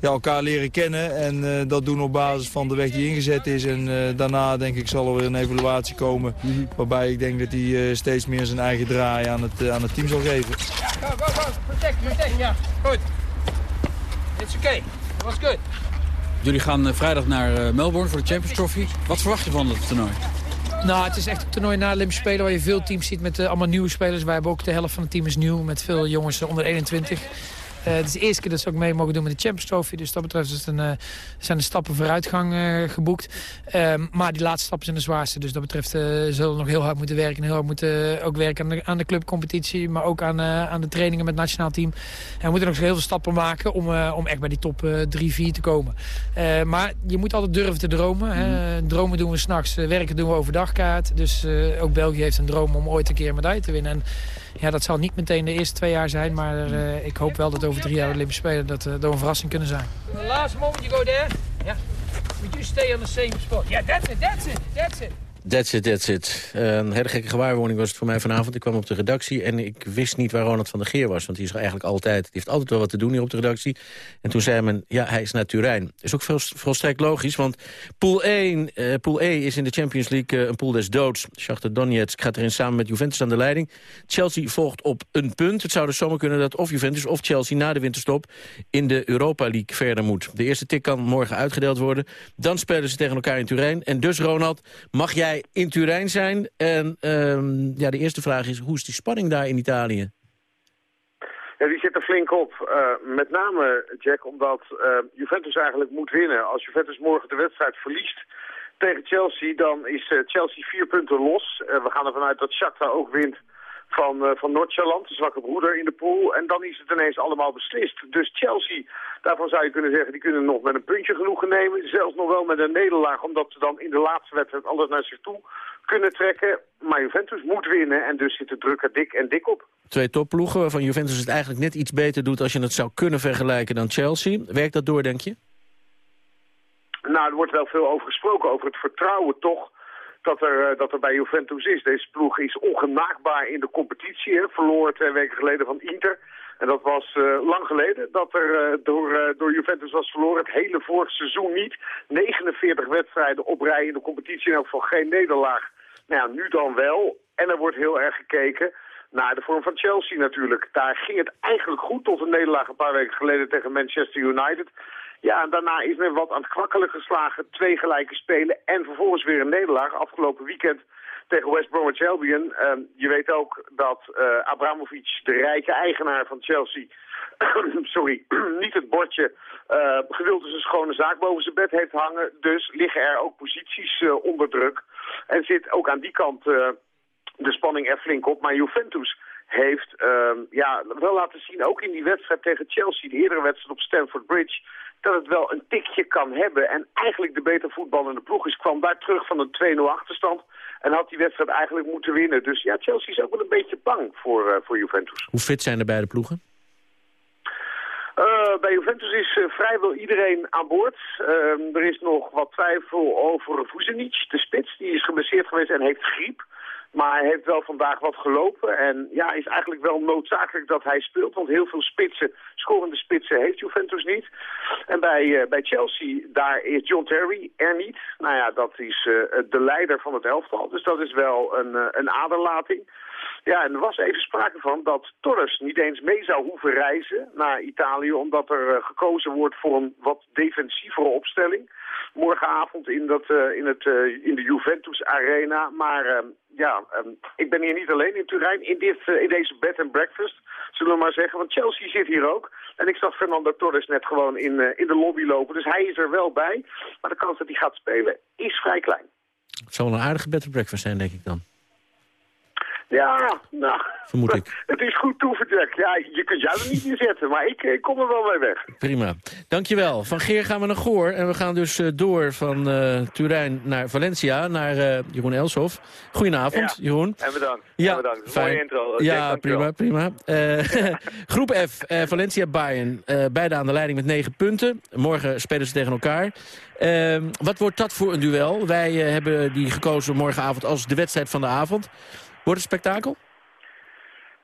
ja, elkaar leren kennen en dat doen op basis van de weg die ingezet is. En daarna denk ik zal er weer een evaluatie komen. Waarbij ik denk dat hij uh, steeds meer zijn eigen draai aan het, uh, aan het team zal geven. Ja, go, go, go. Protect, protect. Ja, goed. It's okay. It was good. Jullie gaan uh, vrijdag naar Melbourne voor de Champions Trophy. Wat verwacht je van het toernooi? Nou, het is echt een toernooi na Olympische Spelen waar je veel teams ziet met allemaal nieuwe spelers. Wij hebben ook de helft van het team is nieuw met veel jongens onder 21. Uh, het is de eerste keer dat ze ook mee mogen doen met de Champions Trophy. Dus dat betreft is een, uh, zijn de stappen vooruitgang uh, geboekt. Ehm, maar die laatste stappen zijn de zwaarste. Dus dat betreft zullen we nog heel hard moeten werken. En heel hard moeten ook werken aan de, aan de clubcompetitie. Maar ook aan, aan de trainingen met het nationaal team. En we moeten nog heel veel stappen maken om, om echt bij die top 3, 4 te komen. maar je moet altijd durven te dromen. Hè. Mm. Dromen doen we s'nachts, werken doen we overdag kaart. Dus ook België heeft een droom om ooit een keer een medaille te winnen. En, ja, dat zal niet meteen de eerste twee jaar zijn, maar uh, ik hoop wel dat over drie jaar de Olympische Spelen dat, uh, een verrassing kunnen zijn. The last moment you go there, yeah. Would you stay on the same spot? Yeah, that's it, that's it, that's it. That's it, that's it. Een hele gekke gewaarwording was het voor mij vanavond. Ik kwam op de redactie en ik wist niet waar Ronald van der Geer was. Want die is eigenlijk altijd, die heeft altijd wel wat te doen hier op de redactie. En toen zei men, ja, hij is naar Turijn. Is ook volstrekt logisch, want pool, 1, uh, pool E is in de Champions League uh, een pool des doods. Shakhtar Donetsk gaat erin samen met Juventus aan de leiding. Chelsea volgt op een punt. Het zou dus zomaar kunnen dat of Juventus of Chelsea na de winterstop in de Europa League verder moet. De eerste tik kan morgen uitgedeeld worden. Dan spelen ze tegen elkaar in Turijn. En dus, Ronald, mag jij in Turijn zijn. En um, ja, de eerste vraag is, hoe is die spanning daar in Italië? Ja, die zit er flink op. Uh, met name, Jack, omdat uh, Juventus eigenlijk moet winnen. Als Juventus morgen de wedstrijd verliest tegen Chelsea, dan is uh, Chelsea vier punten los. we gaan ervan uit dat Shakhtar ook wint van, uh, van Noord-Jaland, de zwakke broeder in de pool. En dan is het ineens allemaal beslist. Dus Chelsea, daarvan zou je kunnen zeggen, die kunnen nog met een puntje genoegen nemen. Zelfs nog wel met een nederlaag, omdat ze dan in de laatste wedstrijd alles naar zich toe kunnen trekken. Maar Juventus moet winnen en dus zit de druk er dik en dik op. Twee topploegen waarvan Juventus het eigenlijk net iets beter doet als je het zou kunnen vergelijken dan Chelsea. Werkt dat door, denk je? Nou, er wordt wel veel over gesproken, over het vertrouwen toch dat er, eh, dat er bij Juventus is. Deze ploeg is ongenaakbaar in de competitie. Hè. Verloor twee weken geleden van Inter. En dat was uh, lang geleden dat er uh, door, door Juventus was verloren. Het hele vorig seizoen niet. 49 wedstrijden op rij in de competitie en ook van geen nederlaag. Nou ja, nu dan wel. En er wordt heel erg gekeken naar de vorm van Chelsea natuurlijk. Daar ging het eigenlijk goed tot een nederlaag een paar weken geleden tegen Manchester United. Ja, en daarna is men wat aan het kwakkelen geslagen. Twee gelijke spelen en vervolgens weer een nederlaag. Afgelopen weekend tegen West Bromwich Albion. Uh, je weet ook dat uh, Abramovic, de rijke eigenaar van Chelsea... <coughs> sorry, <clears throat> niet het bordje uh, gewild is een schone zaak boven zijn bed heeft hangen. Dus liggen er ook posities uh, onder druk. En zit ook aan die kant de spanning er flink op. Maar Juventus heeft ehm, ja, wel laten zien, ook in die wedstrijd tegen Chelsea, de eerdere wedstrijd op Stamford Bridge, dat het wel een tikje kan hebben. En eigenlijk de beter voetballende ploeg is, kwam daar terug van een 2-0 achterstand en had die wedstrijd eigenlijk moeten winnen. Dus ja, Chelsea is ook wel een beetje bang voor, eh, voor Juventus. Hoe fit zijn de beide ploegen? Uh, bij Juventus is uh, vrijwel iedereen aan boord. Uh, er is nog wat twijfel over Vucinic, de spits. Die is geblesseerd geweest en heeft griep. Maar hij heeft wel vandaag wat gelopen. En ja, is eigenlijk wel noodzakelijk dat hij speelt. Want heel veel spitsen, scorende spitsen heeft Juventus niet. En bij, bij Chelsea, daar is John Terry er niet. Nou ja, dat is de leider van het elftal. Dus dat is wel een, een aderlating. Ja, en er was even sprake van dat Torres niet eens mee zou hoeven reizen naar Italië... omdat er uh, gekozen wordt voor een wat defensievere opstelling. Morgenavond in, dat, uh, in, het, uh, in de Juventus Arena. Maar ehm, ja, um, ik ben hier niet alleen in Turijn, in, dit, in deze bed and breakfast, zullen we maar zeggen. Want Chelsea zit hier ook. En ik zag Fernando Torres net gewoon in, in de lobby lopen. Dus hij is er wel bij. Maar de kans dat hij gaat spelen is vrij klein. Het zal een aardige bed and breakfast zijn, denk ik dan. Ja, nou... Vermoed ik. <laughs> Het is goed toeverdekt. Ja, je kunt jou er niet in zetten, maar ik, ik kom er wel mee weg. Prima. Dankjewel. Van Geer gaan we naar Goor. En we gaan dus uh, door van uh, Turijn naar Valencia, naar uh, Jeroen Elshoff. Goedenavond, ja. Jeroen. En bedankt. Ja, ja bedankt. Fijn. Mooie intro. Okay, ja, prima, prima. <laughs> groep F, Valencia-Bayern. beide aan de leiding met negen punten. Morgen spelen ze tegen elkaar. wat wordt dat voor een duel? Wij hebben die gekozen morgenavond als de wedstrijd van de avond. Wordt het spektakel?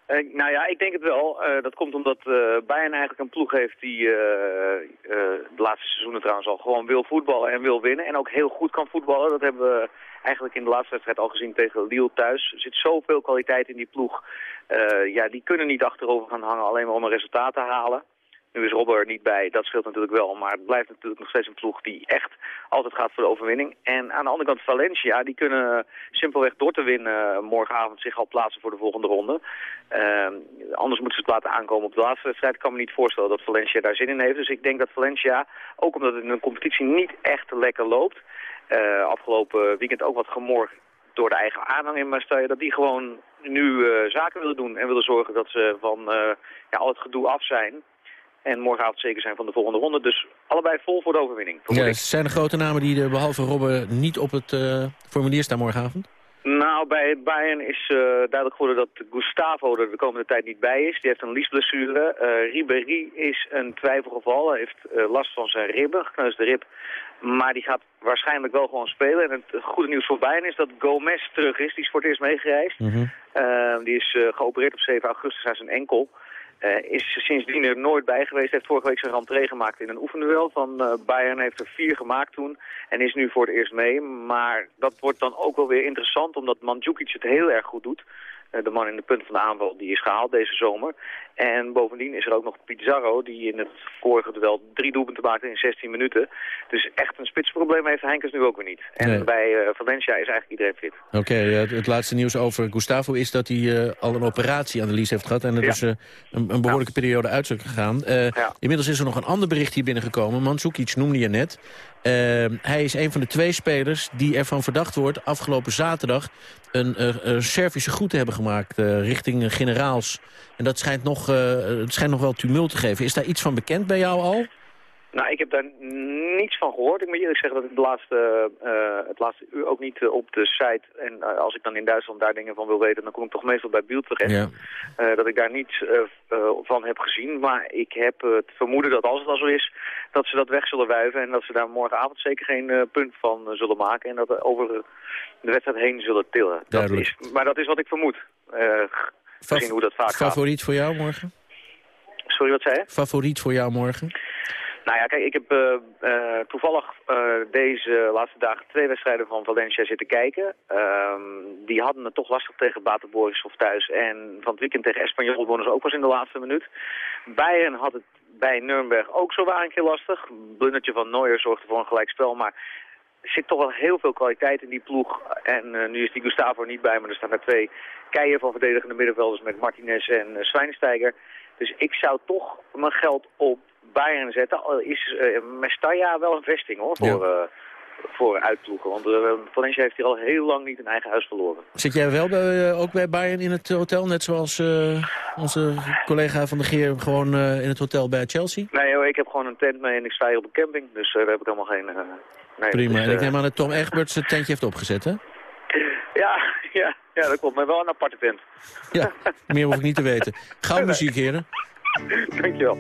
Uh, nou ja, ik denk het wel. Uh, dat komt omdat uh, Bayern eigenlijk een ploeg heeft die de laatste seizoenen trouwens al gewoon wil voetballen en wil winnen. En ook heel goed kan voetballen. Dat hebben we eigenlijk in de laatste wedstrijd al gezien tegen Lille thuis. Er zit zoveel kwaliteit in die ploeg. ja, die kunnen niet achterover gaan hangen alleen maar om een resultaat te halen. Nu is Robber er niet bij, dat scheelt natuurlijk wel. Maar het blijft natuurlijk nog steeds een ploeg die echt altijd gaat voor de overwinning. En aan de andere kant Valencia, die kunnen simpelweg door te winnen morgenavond zich al plaatsen voor de volgende ronde. Uh, anders moeten ze het laten aankomen op de laatste wedstrijd. Ik kan me niet voorstellen dat Valencia daar zin in heeft. Dus ik denk dat Valencia, ook omdat het in een competitie niet echt lekker loopt... Uh, afgelopen weekend ook wat gemorgd door de eigen aanhang in Mastella... dat die gewoon nu uh, zaken willen doen en willen zorgen dat ze van uh, ja, al het gedoe af zijn... En morgenavond zeker zijn van de volgende ronde. Dus allebei vol voor de overwinning. Ja, zijn er grote namen die er behalve Robben niet op het uh, formulier staan morgenavond? Nou, bij Bayern is uh, duidelijk geworden dat Gustavo er de komende tijd niet bij is. Die heeft een liesblessure. Uh, Ribéry is een twijfelgeval. Hij heeft uh, last van zijn ribben, gekneusde rib. Maar die gaat waarschijnlijk wel gewoon spelen. En het goede nieuws voor Bayern is dat Gomez terug is. Die is voor het eerst meegereisd. Mm -hmm. die is geopereerd op 7 augustus aan zijn enkel. Uh, is sindsdien er nooit bij geweest. Heeft vorige week zijn rentree gemaakt in een oefenduel van uh, Bayern. Heeft er vier gemaakt toen en is nu voor het eerst mee. Maar dat wordt dan ook wel weer interessant omdat Mandzukic het heel erg goed doet. Uh, de man in de punt van de aanval die is gehaald deze zomer. En bovendien is er ook nog Pizarro die in het vorige duel drie doelpunten maakte in 16 minuten. Dus echt een spitsprobleem heeft Heinkes nu ook weer niet. En nee. bij uh, Valencia is eigenlijk iedereen fit. Oké, okay, het, het, laatste nieuws over Gustavo is dat hij uh, al een operatie aan de lies heeft gehad. En er ja. uh, een, een, behoorlijke ja. periode uit is gegaan. Ja. Inmiddels is er nog een ander bericht hier binnengekomen. Mandzukic noemde je net. Hij is een van de twee spelers die ervan verdacht wordt afgelopen zaterdag een, een Servische groet te hebben gemaakt richting generaals. En dat schijnt nog, het schijnt nog wel tumult te geven. Is daar iets van bekend bij jou al? Nou, ik heb daar niets van gehoord. Ik moet eerlijk zeggen dat ik de laatste, uh, het laatste uur ook niet uh, op de site... en uh, als ik dan in Duitsland daar dingen van wil weten... dan kom ik toch meestal bij Biel terecht. Ja. dat ik daar niets van heb gezien. Maar ik heb het vermoeden dat als het al zo is... dat ze dat weg zullen wuiven... en dat ze daar morgenavond zeker geen punt van zullen maken... en dat we over de wedstrijd heen zullen tillen. Dat is, maar dat is wat ik vermoed. hoe dat vaak Favoriet gaat. voor jou morgen? Sorry, wat zei je? Favoriet voor jou morgen? Nou ja, kijk, ik heb uh, uh, toevallig uh, deze laatste dagen twee wedstrijden van Valencia zitten kijken. Um, die hadden het toch lastig tegen Baten Borisov thuis. En van het weekend tegen Espanyol wonnen ze ook pas in de laatste minuut. Bayern had het bij Nürnberg ook zo waar een keer lastig. Blundertje van Neuer zorgde voor een gelijkspel, maar er zit toch wel heel veel kwaliteit in die ploeg. En nu is die Gustavo niet bij, maar er staan er twee keien van verdedigende middenvelders met Martinez en uh. Dus ik zou toch mijn geld op Bayern zetten. Al is uh, Mestalla wel een vesting hoor, voor, ja. voor uitploegen. Want uh, Valencia heeft hier al heel lang niet een eigen huis verloren. Zit jij wel bij, ook bij Bayern in het hotel, net zoals onze collega van de Geer gewoon in het hotel bij Chelsea? Nee hoor, ik heb gewoon een tent mee en ik sta hier op een camping, dus daar heb ik helemaal geen... Nee, Prima, dus, en ik neem aan dat Tom Egberts het tentje heeft opgezet, hè? <laughs> Ja, ja, ja, dat klopt, maar wel een aparte tent. Ja, meer hoef ik niet te weten. <laughs> Gauw muziek, heren. Dankjewel.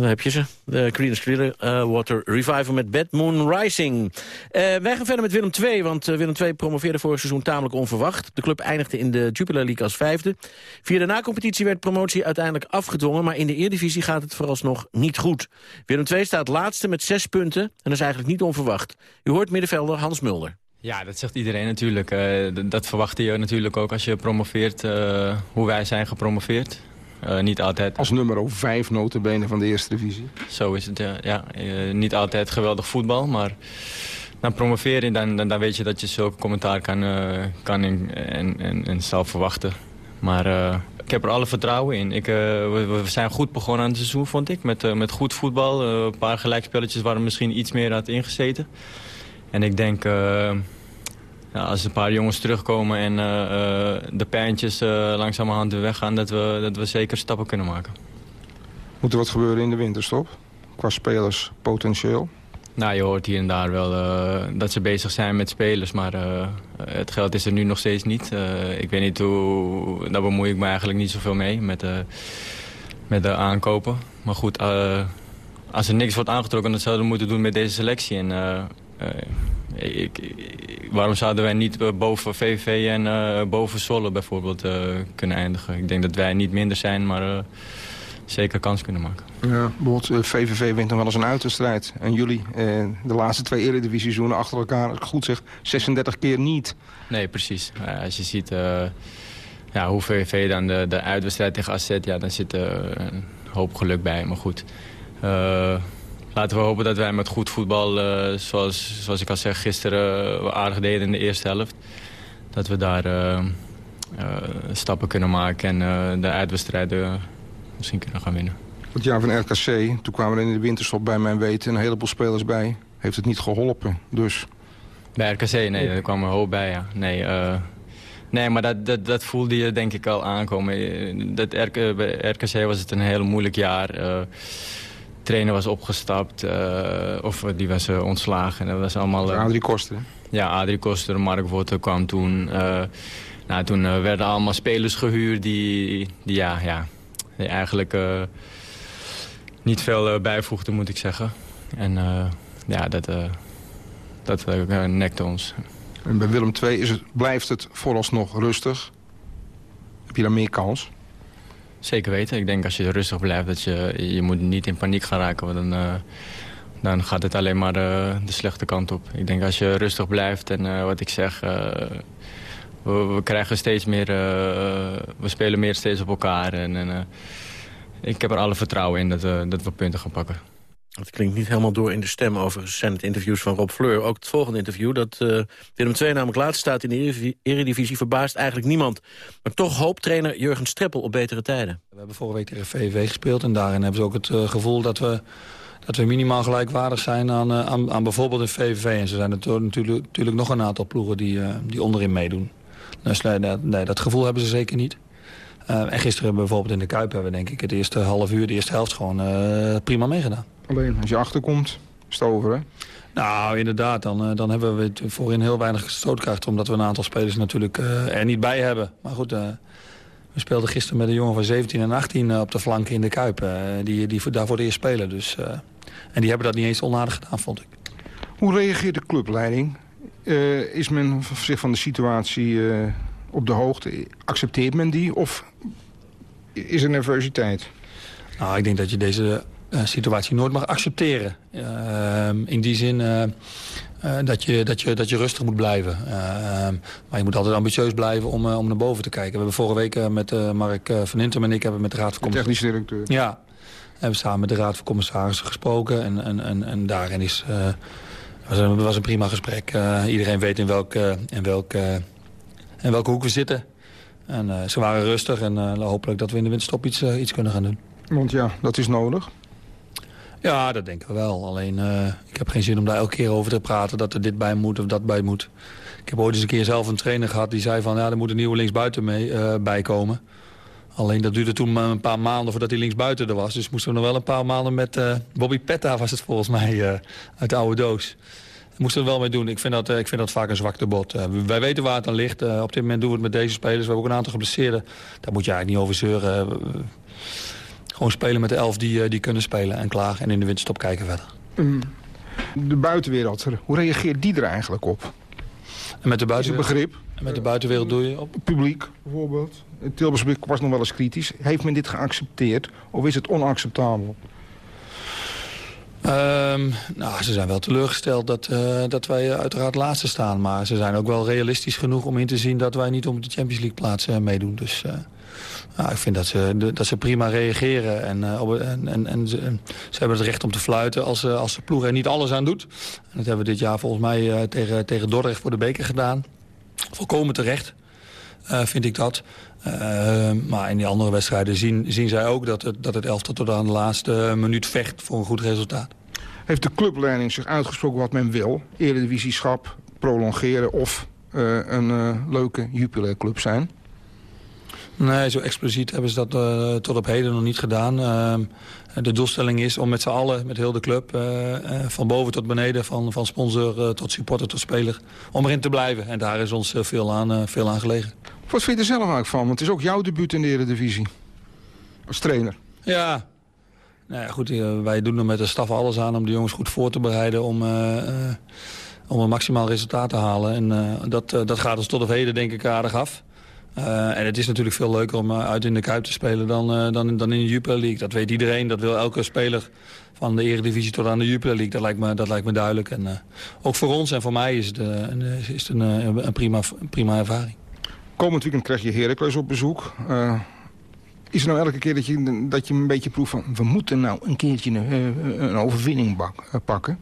Daar heb je ze. De Creedence Water Revival met Bad Moon Rising. Uh, wij gaan verder met Willem II, want uh, Willem II promoveerde vorig seizoen tamelijk onverwacht. De club eindigde in de Jupiler League als vijfde. Via de na-competitie werd promotie uiteindelijk afgedwongen... maar in de Eredivisie gaat het vooralsnog niet goed. Willem II staat laatste met zes punten en dat is eigenlijk niet onverwacht. U hoort middenvelder Hans Mulder. Ja, dat zegt iedereen natuurlijk. Dat verwachtte je natuurlijk ook als je promoveert, hoe wij zijn gepromoveerd. Uh, niet altijd. Als nummer 5 notenbenen van de eerste divisie. Zo is het, ja. ja. Uh, niet altijd geweldig voetbal, maar dan promoveer je, dan, dan, dan weet je dat je zulke commentaar kan, uh, kan en, en, en zelf verwachten. Maar ik heb er alle vertrouwen in. Ik, we, we, zijn goed begonnen aan het seizoen, vond ik. Met, met goed voetbal. een paar gelijkspelletjes waar er misschien iets meer had ingezeten. En ik denk ja, als een paar jongens terugkomen en uh, uh, de pijntjes uh, langzamerhand weer weggaan... Dat we, dat we zeker stappen kunnen maken. Moet er wat gebeuren in de winterstop? Qua spelers potentieel? Nou, je hoort hier en daar wel dat ze bezig zijn met spelers, maar het geld is er nu nog steeds niet. ik weet niet hoe, daar bemoei ik me eigenlijk niet zoveel mee met, met de aankopen. Maar goed, als er niks wordt aangetrokken, dan zouden we moeten doen met deze selectie. En ik, waarom zouden wij niet boven VVV en uh, boven Zwolle bijvoorbeeld uh, kunnen eindigen? Ik denk dat wij niet minder zijn, maar uh, zeker kans kunnen maken. Ja, bijvoorbeeld VVV wint nog wel eens een uiterstrijd. En jullie, de laatste twee eredivisie achter elkaar, als ik goed zeg, 36 keer niet. Nee, precies. als je ziet ja, hoe VVV dan de, de uitwedstrijd tegen AZ, ja, dan zit er een hoop geluk bij. Maar goed laten we hopen dat wij met goed voetbal, uh, zoals, zoals ik al zeg, gisteren uh, aardig deden in de eerste helft. Dat we daar uh, stappen kunnen maken en de uitwedstrijden misschien kunnen gaan winnen. Het jaar van RKC, toen kwamen er in de winterstop bij mijn weten een heleboel spelers bij. Heeft het niet geholpen, dus... Bij RKC, nee, er kwam een hoop bij, ja. Nee, nee maar dat, dat, dat voelde je denk ik al aankomen. Dat RK, bij RKC was het een heel moeilijk jaar trainer was opgestapt of die was ontslagen. Dat was allemaal... Adrie Koster, hè? Ja, Adrie Koster, Mark Wortel kwam toen. nou, toen werden allemaal spelers gehuurd die, die ja, ja, die eigenlijk niet veel bijvoegden, moet ik zeggen. En ja, dat, dat nekte ons. En bij Willem II is het, blijft het vooralsnog rustig. Heb je dan meer kans? Zeker weten. Ik denk als je rustig blijft, dat je, je moet niet in paniek gaan raken. Want dan, uh, dan gaat het alleen maar de, de, slechte kant op. Ik denk als je rustig blijft en uh, wat ik zeg... We, krijgen steeds meer... we spelen meer steeds op elkaar. En, en ik heb er alle vertrouwen in dat, dat we punten gaan pakken. Het klinkt niet helemaal door in de stem over het interviews van Rob Fleur. Ook het volgende interview, dat uh, Willem II namelijk laatst staat in de Eredivisie... verbaast eigenlijk niemand. Maar toch hoopt trainer Jurgen Streppel op betere tijden. We hebben vorige week tegen VVV gespeeld en daarin hebben ze ook het uh, gevoel... dat we, dat we minimaal gelijkwaardig zijn aan, uh, aan, aan, bijvoorbeeld een VVV. En ze zijn natuurlijk, natuurlijk nog een aantal ploegen die, die onderin meedoen. Dus nee, nee, dat gevoel hebben ze zeker niet. en gisteren bijvoorbeeld in de Kuip hebben we denk ik het eerste half uur, de eerste helft gewoon prima meegedaan. Alleen als je achterkomt, is het over, hè? Nou, inderdaad. Dan, uh, dan hebben we voorin heel weinig stootkracht... omdat we een aantal spelers natuurlijk uh, er niet bij hebben. Maar goed, uh, we speelden gisteren met een jongen van 17 en 18 op de flanken in de Kuip. die, die daar voor de eerst spelen. Dus, en die hebben dat niet eens onaardig gedaan, vond ik. Hoe reageert de clubleiding? is men zich van de situatie op de hoogte? Accepteert men die? Of is er nervositeit? Nou, ik denk dat je deze situatie nooit mag accepteren. Uh, in die zin uh, dat, je, dat, je, dat je rustig moet blijven. Ehm, maar je moet altijd ambitieus blijven om, om naar boven te kijken. We hebben vorige week met Mark van Intem en ik hebben met de Raad van Commissarissen... technische directeur. Ja, hebben samen met de Raad van Commissarissen gesproken. En, en, en, en daarin is, was, een, was een prima gesprek. iedereen weet in, welk, in, welk, in welke hoek we zitten. En ze waren rustig en hopelijk dat we in de winterstop iets, iets kunnen gaan doen. Want ja, dat is nodig. Ja, dat denken we wel. Alleen, uh, ik heb geen zin om daar elke keer over te praten... dat er dit bij moet of dat bij moet. Ik heb ooit eens een keer zelf een trainer gehad... die zei van, ja, er moet een nieuwe linksbuiten mee, uh, bij komen. Alleen dat duurde toen een paar maanden voordat hij linksbuiten er was. Dus moesten we nog wel een paar maanden met uh, Bobby Petta... was het volgens mij, uit de oude doos. Moesten we er wel mee doen. Ik vind dat, ik vind dat vaak een zwakte bot. wij weten waar het aan ligt. op dit moment doen we het met deze spelers. We hebben ook een aantal geblesseerden. Daar moet je eigenlijk niet over zeuren. Gewoon spelen met de elf die, eh, die kunnen spelen en klaar. En in de winterstop kijken verder. Mm. De buitenwereld, hoe reageert die er eigenlijk op? En met de buitenwereld, begrip? En met de buitenwereld doe je op? Het publiek bijvoorbeeld. Tilburg was nog wel eens kritisch. Heeft men dit geaccepteerd of is het onacceptabel? Um, nou, ze zijn wel teleurgesteld dat, uh, dat wij uiteraard laatste staan. Maar ze zijn ook wel realistisch genoeg om in te zien dat wij niet om de Champions League plaatsen meedoen. Dus uh, nou, ik vind dat ze, dat ze prima reageren. En, uh, en, en, ze, hebben het recht om te fluiten als, uh, als de ploeg er niet alles aan doet. Dat hebben we dit jaar volgens mij uh, tegen, tegen Dordrecht voor de beker gedaan. Volkomen terecht, vind ik dat. maar in die andere wedstrijden zien, zien zij ook dat het, dat het elftal tot aan de laatste minuut vecht voor een goed resultaat. Heeft de clubleiding zich uitgesproken wat men wil? Eredivisieschap, prolongeren of een leuke Jupiler club zijn? Nee, zo expliciet hebben ze dat uh, tot op heden nog niet gedaan. Uh, de doelstelling is om met z'n allen, met heel de club... Uh, van boven tot beneden, van, van sponsor tot supporter tot speler... om erin te blijven. En daar is ons veel, aan, veel aan gelegen. Wat vind je er zelf eigenlijk van? Want het is ook jouw debuut in de Eredivisie. Als trainer. Ja, nou ja, goed, wij doen er met de staf alles aan om de jongens goed voor te bereiden... om, om een maximaal resultaat te halen. En dat, dat gaat ons tot op heden denk ik aardig af. Uh, en het is natuurlijk veel leuker om uh, uit in de Kuip te spelen dan, uh, dan, dan in de Jupiler League. Dat weet iedereen, dat wil elke speler van de Eredivisie tot aan de Jupiler League. Dat lijkt me, dat lijkt me duidelijk. En ook voor ons en voor mij is het, is een, een, prima, prima ervaring. Komend weekend krijg je Heracles op bezoek. is er nou elke keer dat je, dat je een beetje proeft van... we moeten nou een keertje een, een overwinning pakken?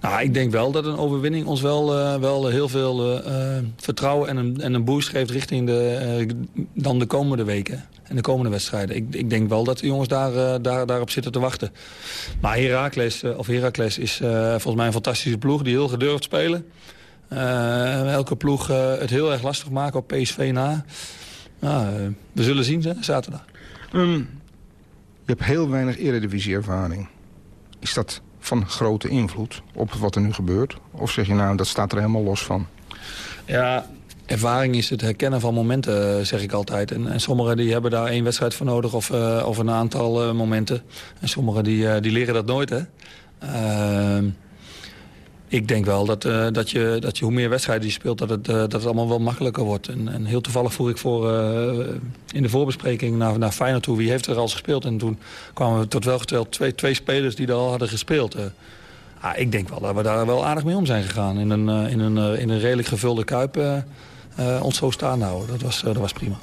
Nou, ik denk wel dat een overwinning ons wel, uh, wel heel veel uh, vertrouwen en een, en een boost geeft richting de, dan de komende weken en de komende wedstrijden. Ik, ik denk wel dat de jongens daar, daar, daarop zitten te wachten. Maar Heracles, of Heracles is volgens mij een fantastische ploeg die heel gedurfd spelen. elke ploeg het heel erg lastig maken op PSV na. Nou, we zullen zien zaterdag. Um, Je hebt heel weinig eredivisie-ervaring. Is dat van grote invloed op wat er nu gebeurt? Of zeg je nou, dat staat er helemaal los van? Ja, ervaring is het herkennen van momenten, eh, zeg ik altijd. En, en sommigen die hebben daar één wedstrijd voor nodig of, uh, of een aantal uh, momenten. En sommigen die, die leren dat nooit, hè. Ik denk wel dat, dat, je, dat je hoe meer wedstrijden je speelt... dat het, dat het allemaal wel makkelijker wordt. En, en heel toevallig vroeg ik voor, in de voorbespreking naar, naar Feyenoord toe... wie heeft er al gespeeld? En toen kwamen we tot wel geteld twee, twee spelers die er al hadden gespeeld... Ah, ik denk wel dat we daar wel aardig mee om zijn gegaan. In een, in een, in een redelijk gevulde kuip ons zo staan houden. Dat was, dat was prima.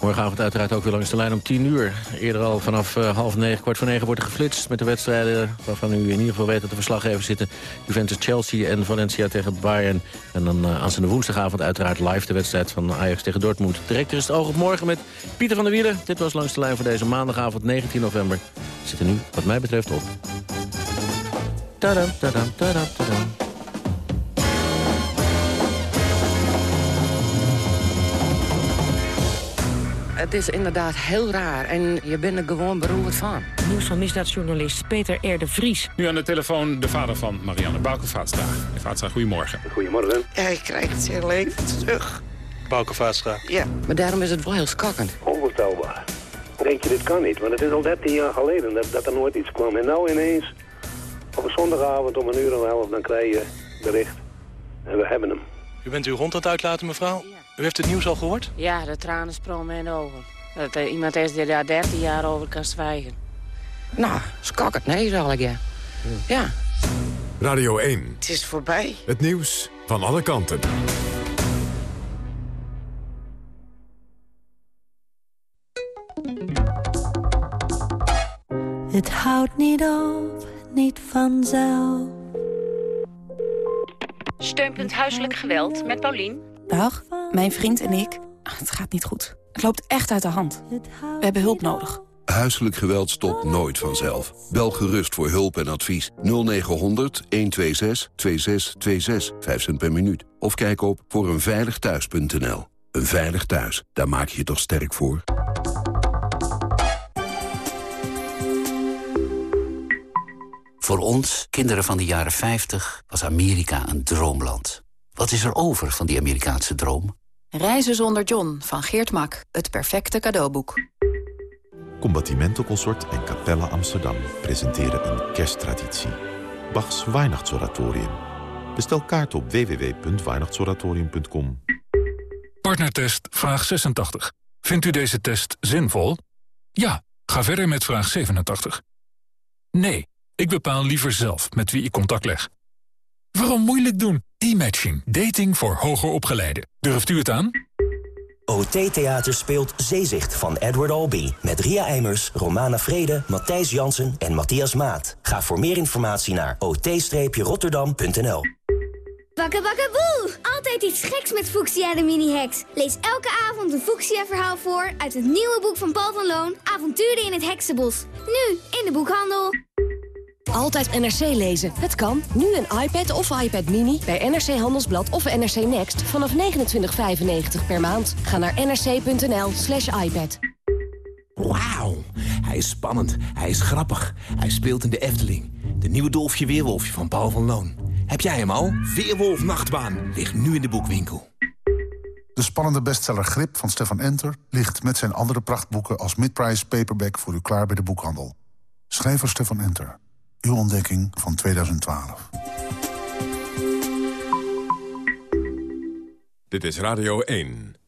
Morgenavond uiteraard ook weer langs de lijn om 10 uur. Eerder al vanaf uh, half negen, kwart voor negen wordt er geflitst... met de wedstrijden waarvan u in ieder geval weet dat de verslaggevers zitten. Juventus Chelsea en Valencia tegen Bayern. En dan uh, aanstaande woensdagavond uiteraard live de wedstrijd van Ajax tegen Dortmund. Direct is het oog op morgen met Pieter van der Wielen. Dit was langs de lijn voor deze maandagavond 19 november. Zit er nu, wat mij betreft, op. Tadam, tadam, tadam, tadam. Het is inderdaad heel raar en je bent er gewoon beroerd van. Nieuws van misdaadjournalist Peter R. de Vries. Nu aan de telefoon de vader van Marianne Bouke-Vaatstra. Vaatstra, goedemorgen. Goedemorgen. Hij krijgt zijn leven terug. Bouke-Vaatstra. Ja, maar daarom is het wel heel schokkend. Onvoorstelbaar. Denk je, dit kan niet, want het is al 13 jaar geleden dat, dat er nooit iets kwam. En nou ineens, op een zondagavond om een uur en een half, dan krijg je bericht. En we hebben hem. U bent uw hond aan het uitlaten, mevrouw? Ja. U heeft het nieuws al gehoord? Ja, de tranen sprongen in de ogen. Dat er iemand is die daar 13 jaar over kan zwijgen. Nou, schokkend, nee, zal ik ja. Ja. Radio 1. Het is voorbij. Het nieuws van alle kanten. Het houdt niet op, niet vanzelf. Steunpunt Huiselijk Geweld met Paulien. Dag, mijn vriend en ik. Het gaat niet goed. Het loopt echt uit de hand. We hebben hulp nodig. Huiselijk geweld stopt nooit vanzelf. Bel gerust voor hulp en advies 0900 126 2626, 5 cent per minuut. Of kijk op voor eenveiligthuis.nl. Een veilig thuis, daar maak je je toch sterk voor? Voor ons, kinderen van de jaren 50, was Amerika een droomland. Wat is er over van die Amerikaanse droom? Reizen zonder John van Geert Mak. Het perfecte cadeauboek. Combattimento Consort en Capella Amsterdam presenteren een kersttraditie. Bachs Weihnachtsoratorium. Bestel kaart op www.weihnachtsoratorium.com. Partnertest vraag 86. Vindt u deze test zinvol? Ja, ga verder met vraag 87. Nee, ik bepaal liever zelf met wie ik contact leg. Waarom moeilijk doen? E-matching. Dating voor hoger opgeleiden. Durft u het aan? OT Theater speelt Zeezicht van Edward Albee. Met Ria Eimers, Romana Vrede, Matthijs Jansen en Matthias Maat. Ga voor meer informatie naar ot-rotterdam.nl Bakke bakke boe! Altijd iets geks met Fuchsia de mini-heks. Lees elke avond een Fuchsia-verhaal voor uit het nieuwe boek van Paul van Loon... Avonturen in het Heksenbos. Nu in de boekhandel. Altijd NRC lezen. Het kan. Nu een iPad of iPad Mini bij NRC Handelsblad of NRC Next vanaf 29,95 per maand. Ga naar nrc.nl slash iPad. Wauw, hij is spannend, hij is grappig, hij speelt in de Efteling. De nieuwe Dolfje Weerwolfje van Paul van Loon. Heb jij hem al? Weerwolf Nachtbaan ligt nu in de boekwinkel. De spannende bestseller Grip van Stefan Enter... ligt met zijn andere prachtboeken als midprice paperback... voor u klaar bij de boekhandel. Schrijver Stefan Enter. Uw ontdekking van 2012. Dit is Radio 1.